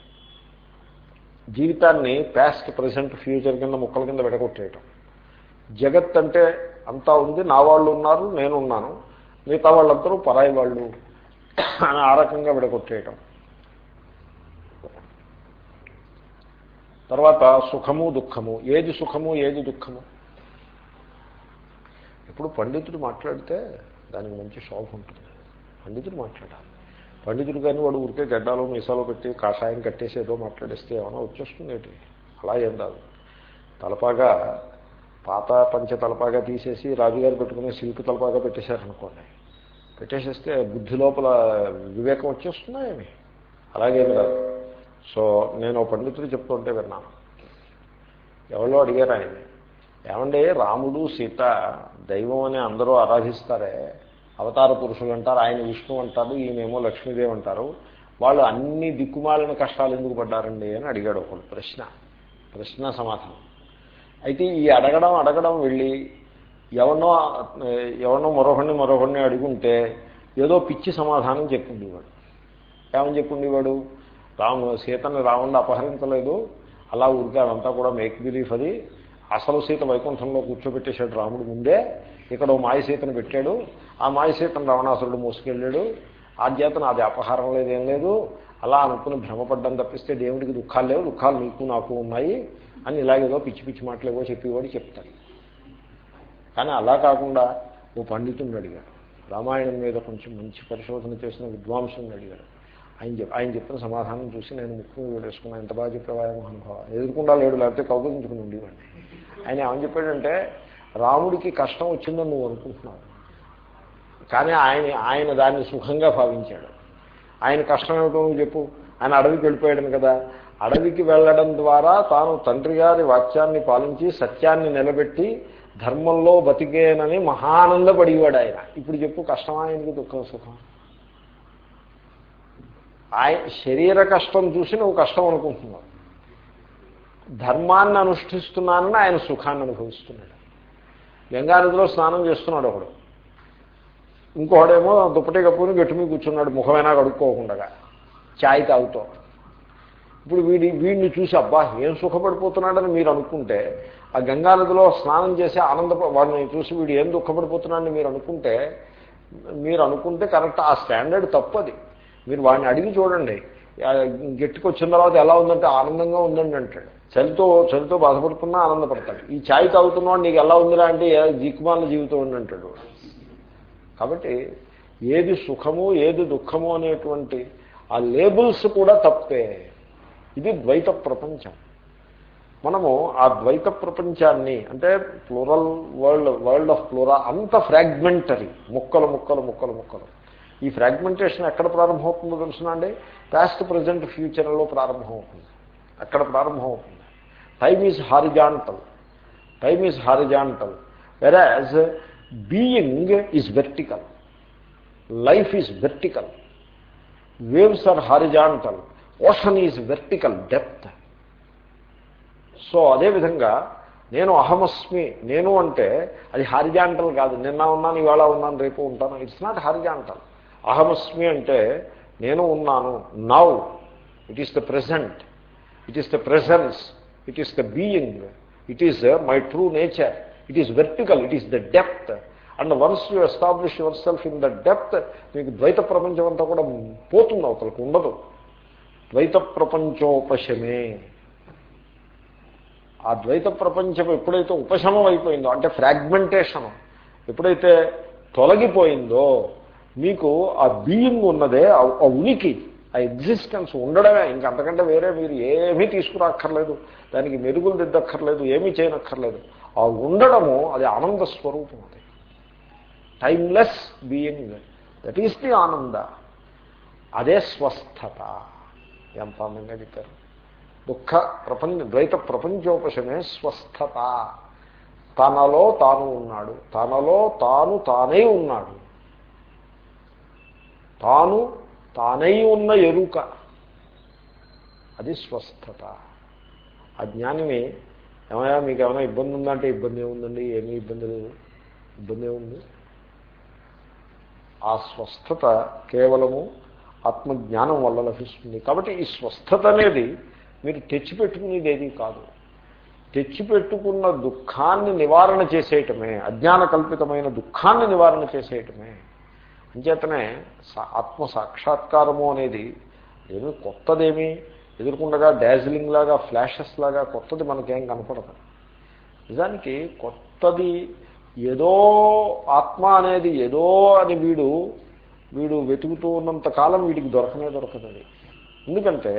జీవితాన్ని ప్యాస్ట్ ప్రజెంట్ ఫ్యూచర్ కింద ముక్కల కింద విడగొట్టేయటం. జగత్ అంటే అంతా ఉంది నా వాళ్ళు ఉన్నారు నేనున్నాను మిగతా వాళ్ళందరూ పరాయి వాళ్ళు అని ఆ రకంగా విడగొట్టేయటం. తర్వాత సుఖము దుఃఖము. ఏది సుఖము ఏది దుఃఖము? ఇప్పుడు పండితుడు మాట్లాడితే దానికి మంచి శోభ ఉంటుంది. పండితుడు మాట్లాడాలి. పండితుడు కానీ వాడు ఊరికే గడ్డాలు మీసాలు పెట్టి కాషాయం కట్టేసి ఏదో మాట్లాడిస్తే ఏమైనా వచ్చేస్తుంది ఏంటి? అలా ఏం రాదు తలపాగా పాత పంచ తలపాగా తీసేసి రాజుగారు పెట్టుకునే సిల్క్ తలపాగా పెట్టేశారనుకోండి. పెట్టేసేస్తే బుద్ధి లోపల వివేకం వచ్చేస్తుందా ఏమి? అలాగేమి రాదు. సో నేను పండితుడు చెప్తుంటే విన్నాను. ఎవరో అడిగారు ఆయన ఏమంటే రాముడు సీత దైవం అని అందరూ ఆరాధిస్తారే? అవతార పురుషులు అంటారు ఆయన విష్ణు అంటారు ఈయనేమో లక్ష్మీదేవి అంటారు. వాళ్ళు అన్ని దిక్కుమాలిన కష్టాలు ఎందుకు పడ్డారండి అని అడిగాడు ఒకడు. ప్రశ్న. ప్రశ్న సమాధానం. అయితే ఈ అడగడం అడగడం వెళ్ళి ఎవరినో ఎవరినో మరొకరిని మరొకరిని అడుగుంటే ఏదో పిచ్చి సమాధానం చెప్పుండేవాడు. ఏమని చెప్పుండేవాడు? రాము సీతను రావణ్ణి అపహరించలేదు. అలా ఊరికే అదంతా కూడా మేక్ బిలీఫ్ అది. అసలు సీత వైకుంఠంలో కూర్చోబెట్టేశాడు రాముడు ముందే. ఇక్కడ ఓ మాయసీతను పెట్టాడు. ఆ మాయసీతం రావణాసురుడు మోసుకెళ్ళాడు. ఆధ్యాత్మ అది అపహారం లేదేం లేదు. అలా అనుకుని భ్రమపడ్డం తప్పిస్తే దేవుడికి దుఃఖాలు లేవు. దుఃఖాలు నీకు నాకు ఉన్నాయి అని ఇలాగేదో పిచ్చి పిచ్చి మాటలేవో చెప్పేవాడు చెప్తాడు. కానీ అలా కాకుండా ఓ పండితుడిని అడిగాడు. రామాయణం మీద కొంచెం మంచి పరిశోధన చేసిన విద్వాంసుని అడిగాడు. ఆయన చెప్ ఆయన చెప్పిన సమాధానం చూసి నేను ముఖ్యంగా వేడేసుకున్నాను ఎంత బాగా చెప్పేవాయ మహానుభావ? ఎదుర్కొండా లేడు లేకపోతే కౌగులించుకుని ఉండేవాడిని. ఆయన ఏమని చెప్పాడంటే రాముడికి కష్టం వచ్చిందని నువ్వు అనుకుంటున్నావు. కానీ ఆయన ఆయన దాన్ని సుఖంగా భావించాడు. ఆయన కష్టం ఏమిటో చెప్పు. ఆయన అడవికి వెళ్ళిపోయాడు కదా. అడవికి వెళ్ళడం ద్వారా తాను తండ్రి గారి వాక్యాన్ని పాలించి సత్యాన్ని నిలబెట్టి ధర్మంలో బతికేనని మహానందపడేవాడు ఆయన. ఇప్పుడు చెప్పు కష్టం ఆయనకి దుఃఖం సుఖం? ఆయన శరీర కష్టం చూసి నువ్వు కష్టం అనుకుంటున్నావు. ధర్మాన్ని అనుష్ఠిస్తున్నానని ఆయన సుఖాన్ని అనుభవిస్తున్నాడు. గంగానదిలో స్నానం చేస్తున్నాడు ఒకడు. ఇంకోడేమో దుప్పటి కప్పుని గట్టి మీద కూర్చున్నాడు ముఖమైనా కడుక్కోకుండా ఛాయ్ తాగుతూ. ఇప్పుడు వీడి వీడిని చూసి అబ్బా ఏం సుఖపడిపోతున్నాడని మీరు అనుకుంటే ఆ గంగానదిలో స్నానం చేసి ఆనంద వాడిని చూసి వీడు ఏం దుఃఖపడిపోతున్నాడని మీరు అనుకుంటే మీరు అనుకుంటే కరెక్ట్ ఆ స్టాండర్డ్ తప్పది. మీరు వాడిని అడిగి చూడండి. గట్టికి వచ్చిన తర్వాత ఎలా ఉందంటే ఆనందంగా ఉందండి అంటాడు. చలితో చలితో బాధపడుతున్నా ఆనందపడతాడు. ఈ ఛాయ్ తాగుతున్నాడు నీకు ఎలా ఉందిరా అంటే దిక్కుమాల జీవితం ఉంది అంటాడు కాబట్టి ఏది సుఖము ఏది దుఃఖము అనేటువంటి ఆ లేబుల్స్ కూడా తప్పే. ఇది ద్వైత ప్రపంచం. మనము ఆ ద్వైత ప్రపంచాన్ని అంటే plural world world of plural అంత ఫ్రాగ్మెంటరీ ముక్కలు ముక్కలు ముక్కలు ముక్కలు. ఈ ఫ్రాగ్మెంటేషన్ ఎక్కడ ప్రారంభమవుతుందో తెలుసునండి పాస్ట్ ప్రజెంట్ ఫ్యూచర్లో ప్రారంభమవుతుంది. అక్కడ ప్రారంభమవుతుంది. Time is horizontal time is horizontal whereas being is vertical life is vertical waves are horizontal ocean is vertical depth so అదేవిధంగా నేను అహమస్మి నేను అంటే అది హారిజాంటల్ కాదు. నిన్న ఉన్నాను ఇవాళ ఉన్నాను రేపు ఉంటాను. ఇట్స్ నాట్ హారిజాంటల్ అహమస్మి అంటే నేను ఉన్నాను. Now it is the present it is the presence it is the being it is my true nature it is vertical it is the depth and once you establish your self in the depth మీకు ద్వైత ప్రపంచం అంతా కూడా పోతుంది అవతలకు ఉండదు. ద్వైత ప్రపంచోపశమే. ఆ ద్వైత ప్రపంచం ఎప్పుడైతే ఉపశమం అయిపోయిందో అంటే ఫ్రాగ్మెంటేషన్ ఎప్పుడైతే తొలగిపోయిందో మీకు ఆ బీయింగ్ ఉన్నదే ఆ ఉనికి ఆ ఎగ్జిస్టెన్స్ ఉండడమే. ఇంకంతకంటే వేరే మీరు ఏమీ తీసుకురాక్కర్లేదు. దానికి మెరుగులు దిద్దక్కర్లేదు ఏమీ చేయనక్కర్లేదు. ఆ ఉండడము అది ఆనంద స్వరూపం అది. Timeless being that is the ananda. అదే స్వస్థత. ఎంత అందంగా చెప్పారు దుఃఖ ప్రపంచ ద్వైత ప్రపంచోపశమే స్వస్థత. తనలో తాను ఉన్నాడు. తనలో తాను తానే ఉన్నాడు. తాను తానై ఉన్న ఎరుక. అది స్వస్థత. ఆ జ్ఞానిని ఏమయ్యా మీకు ఏమైనా ఇబ్బంది ఉందంటే ఇబ్బంది ఏముందండి? ఏమీ ఇబ్బంది లేదు. ఇబ్బంది ఏముంది? ఆ స్వస్థత కేవలము ఆత్మజ్ఞానం వల్ల లభిస్తుంది. కాబట్టి ఈ స్వస్థత అనేది మీరు తెచ్చిపెట్టుకునేది ఏది కాదు. తెచ్చిపెట్టుకున్న దుఃఖాన్ని నివారణ చేసేయటమే అజ్ఞాన కల్పితమైన దుఃఖాన్ని నివారణ చేసేయటమే. అంచేతనే ఆత్మ సాక్షాత్కారము అనేది ఏమి కొత్తదేమీ ఎదుర్కొండగా డాజిలింగ్ లాగా ఫ్లాషెస్ లాగా కొత్తది మనకేం కనపడదు. నిజానికి కొత్తది ఏదో ఆత్మ అనేది ఏదో అని వీడు వీడు వెతుకుతూ ఉన్నంత కాలం వీడికి దొరకనే దొరకదు ఎందుకంటే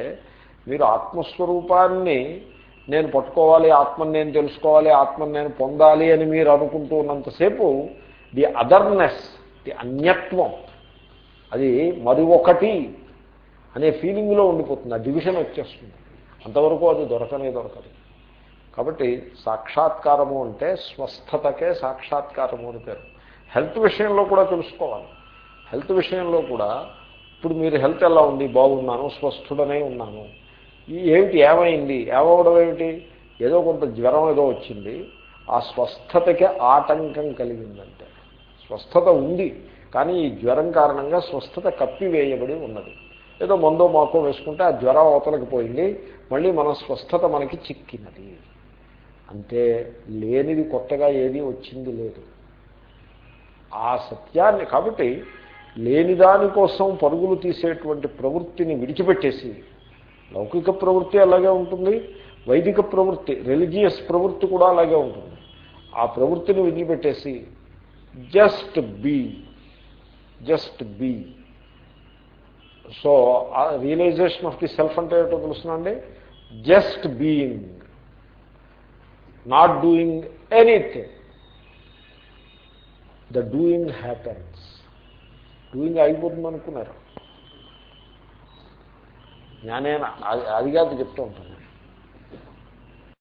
మీరు ఆత్మస్వరూపాన్ని నేను పట్టుకోవాలి ఆత్మని నేను తెలుసుకోవాలి ఆత్మని నేను పొందాలి అని మీరు అనుకుంటూ ఉన్నంతసేపు ది అదర్నెస్ ది అన్యత్వం అది మరి ఒకటి అనే ఫీలింగ్లో ఉండిపోతుంది ఆ డివిజన్ వచ్చేస్తుంది. అంతవరకు అది దొరకనే దొరకదు. కాబట్టి సాక్షాత్కారము అంటే స్వస్థతకే సాక్షాత్కారము అని పేరు. హెల్త్ విషయంలో కూడా తెలుసుకోవాలి. హెల్త్ విషయంలో కూడా ఇప్పుడు మీరు హెల్త్ ఎలా ఉంది? బాగున్నాను స్వస్థుడనే ఉన్నాను. ఏమిటి? ఏమైంది? ఏమవడం ఏమిటి? ఏదో కొంత జ్వరం ఏదో వచ్చింది. ఆ స్వస్థతకి ఆటంకం కలిగిందంటే. స్వస్థత ఉంది కానీ ఈ జ్వరం కారణంగా స్వస్థత కప్పివేయబడి ఉన్నది. ఏదో మందో మాకో వేసుకుంటే ఆ జ్వరం అవతలకి పోయింది మళ్ళీ మన స్వస్థత మనకి చిక్కినది. అంటే లేనిది కొత్తగా ఏది వచ్చింది లేదు. ఆ సత్యాన్ని కాబట్టి లేని దానికోసం పరుగులు తీసేటువంటి ప్రవృత్తిని విడిచిపెట్టేసి లౌకిక ప్రవృత్తి అలాగే ఉంటుంది వైదిక ప్రవృత్తి రిలీజియస్ ప్రవృత్తి కూడా అలాగే ఉంటుంది. ఆ ప్రవృత్తిని వదిలిపెట్టేసి just be just be. So realization of the self అంటే ఏటో తెలుస్తుందండి just being not doing anything the doing happens doing అయిపోతుంది అనుకున్నారు జ్ఞానేన అది కాదు చెప్తూ ఉంటాను.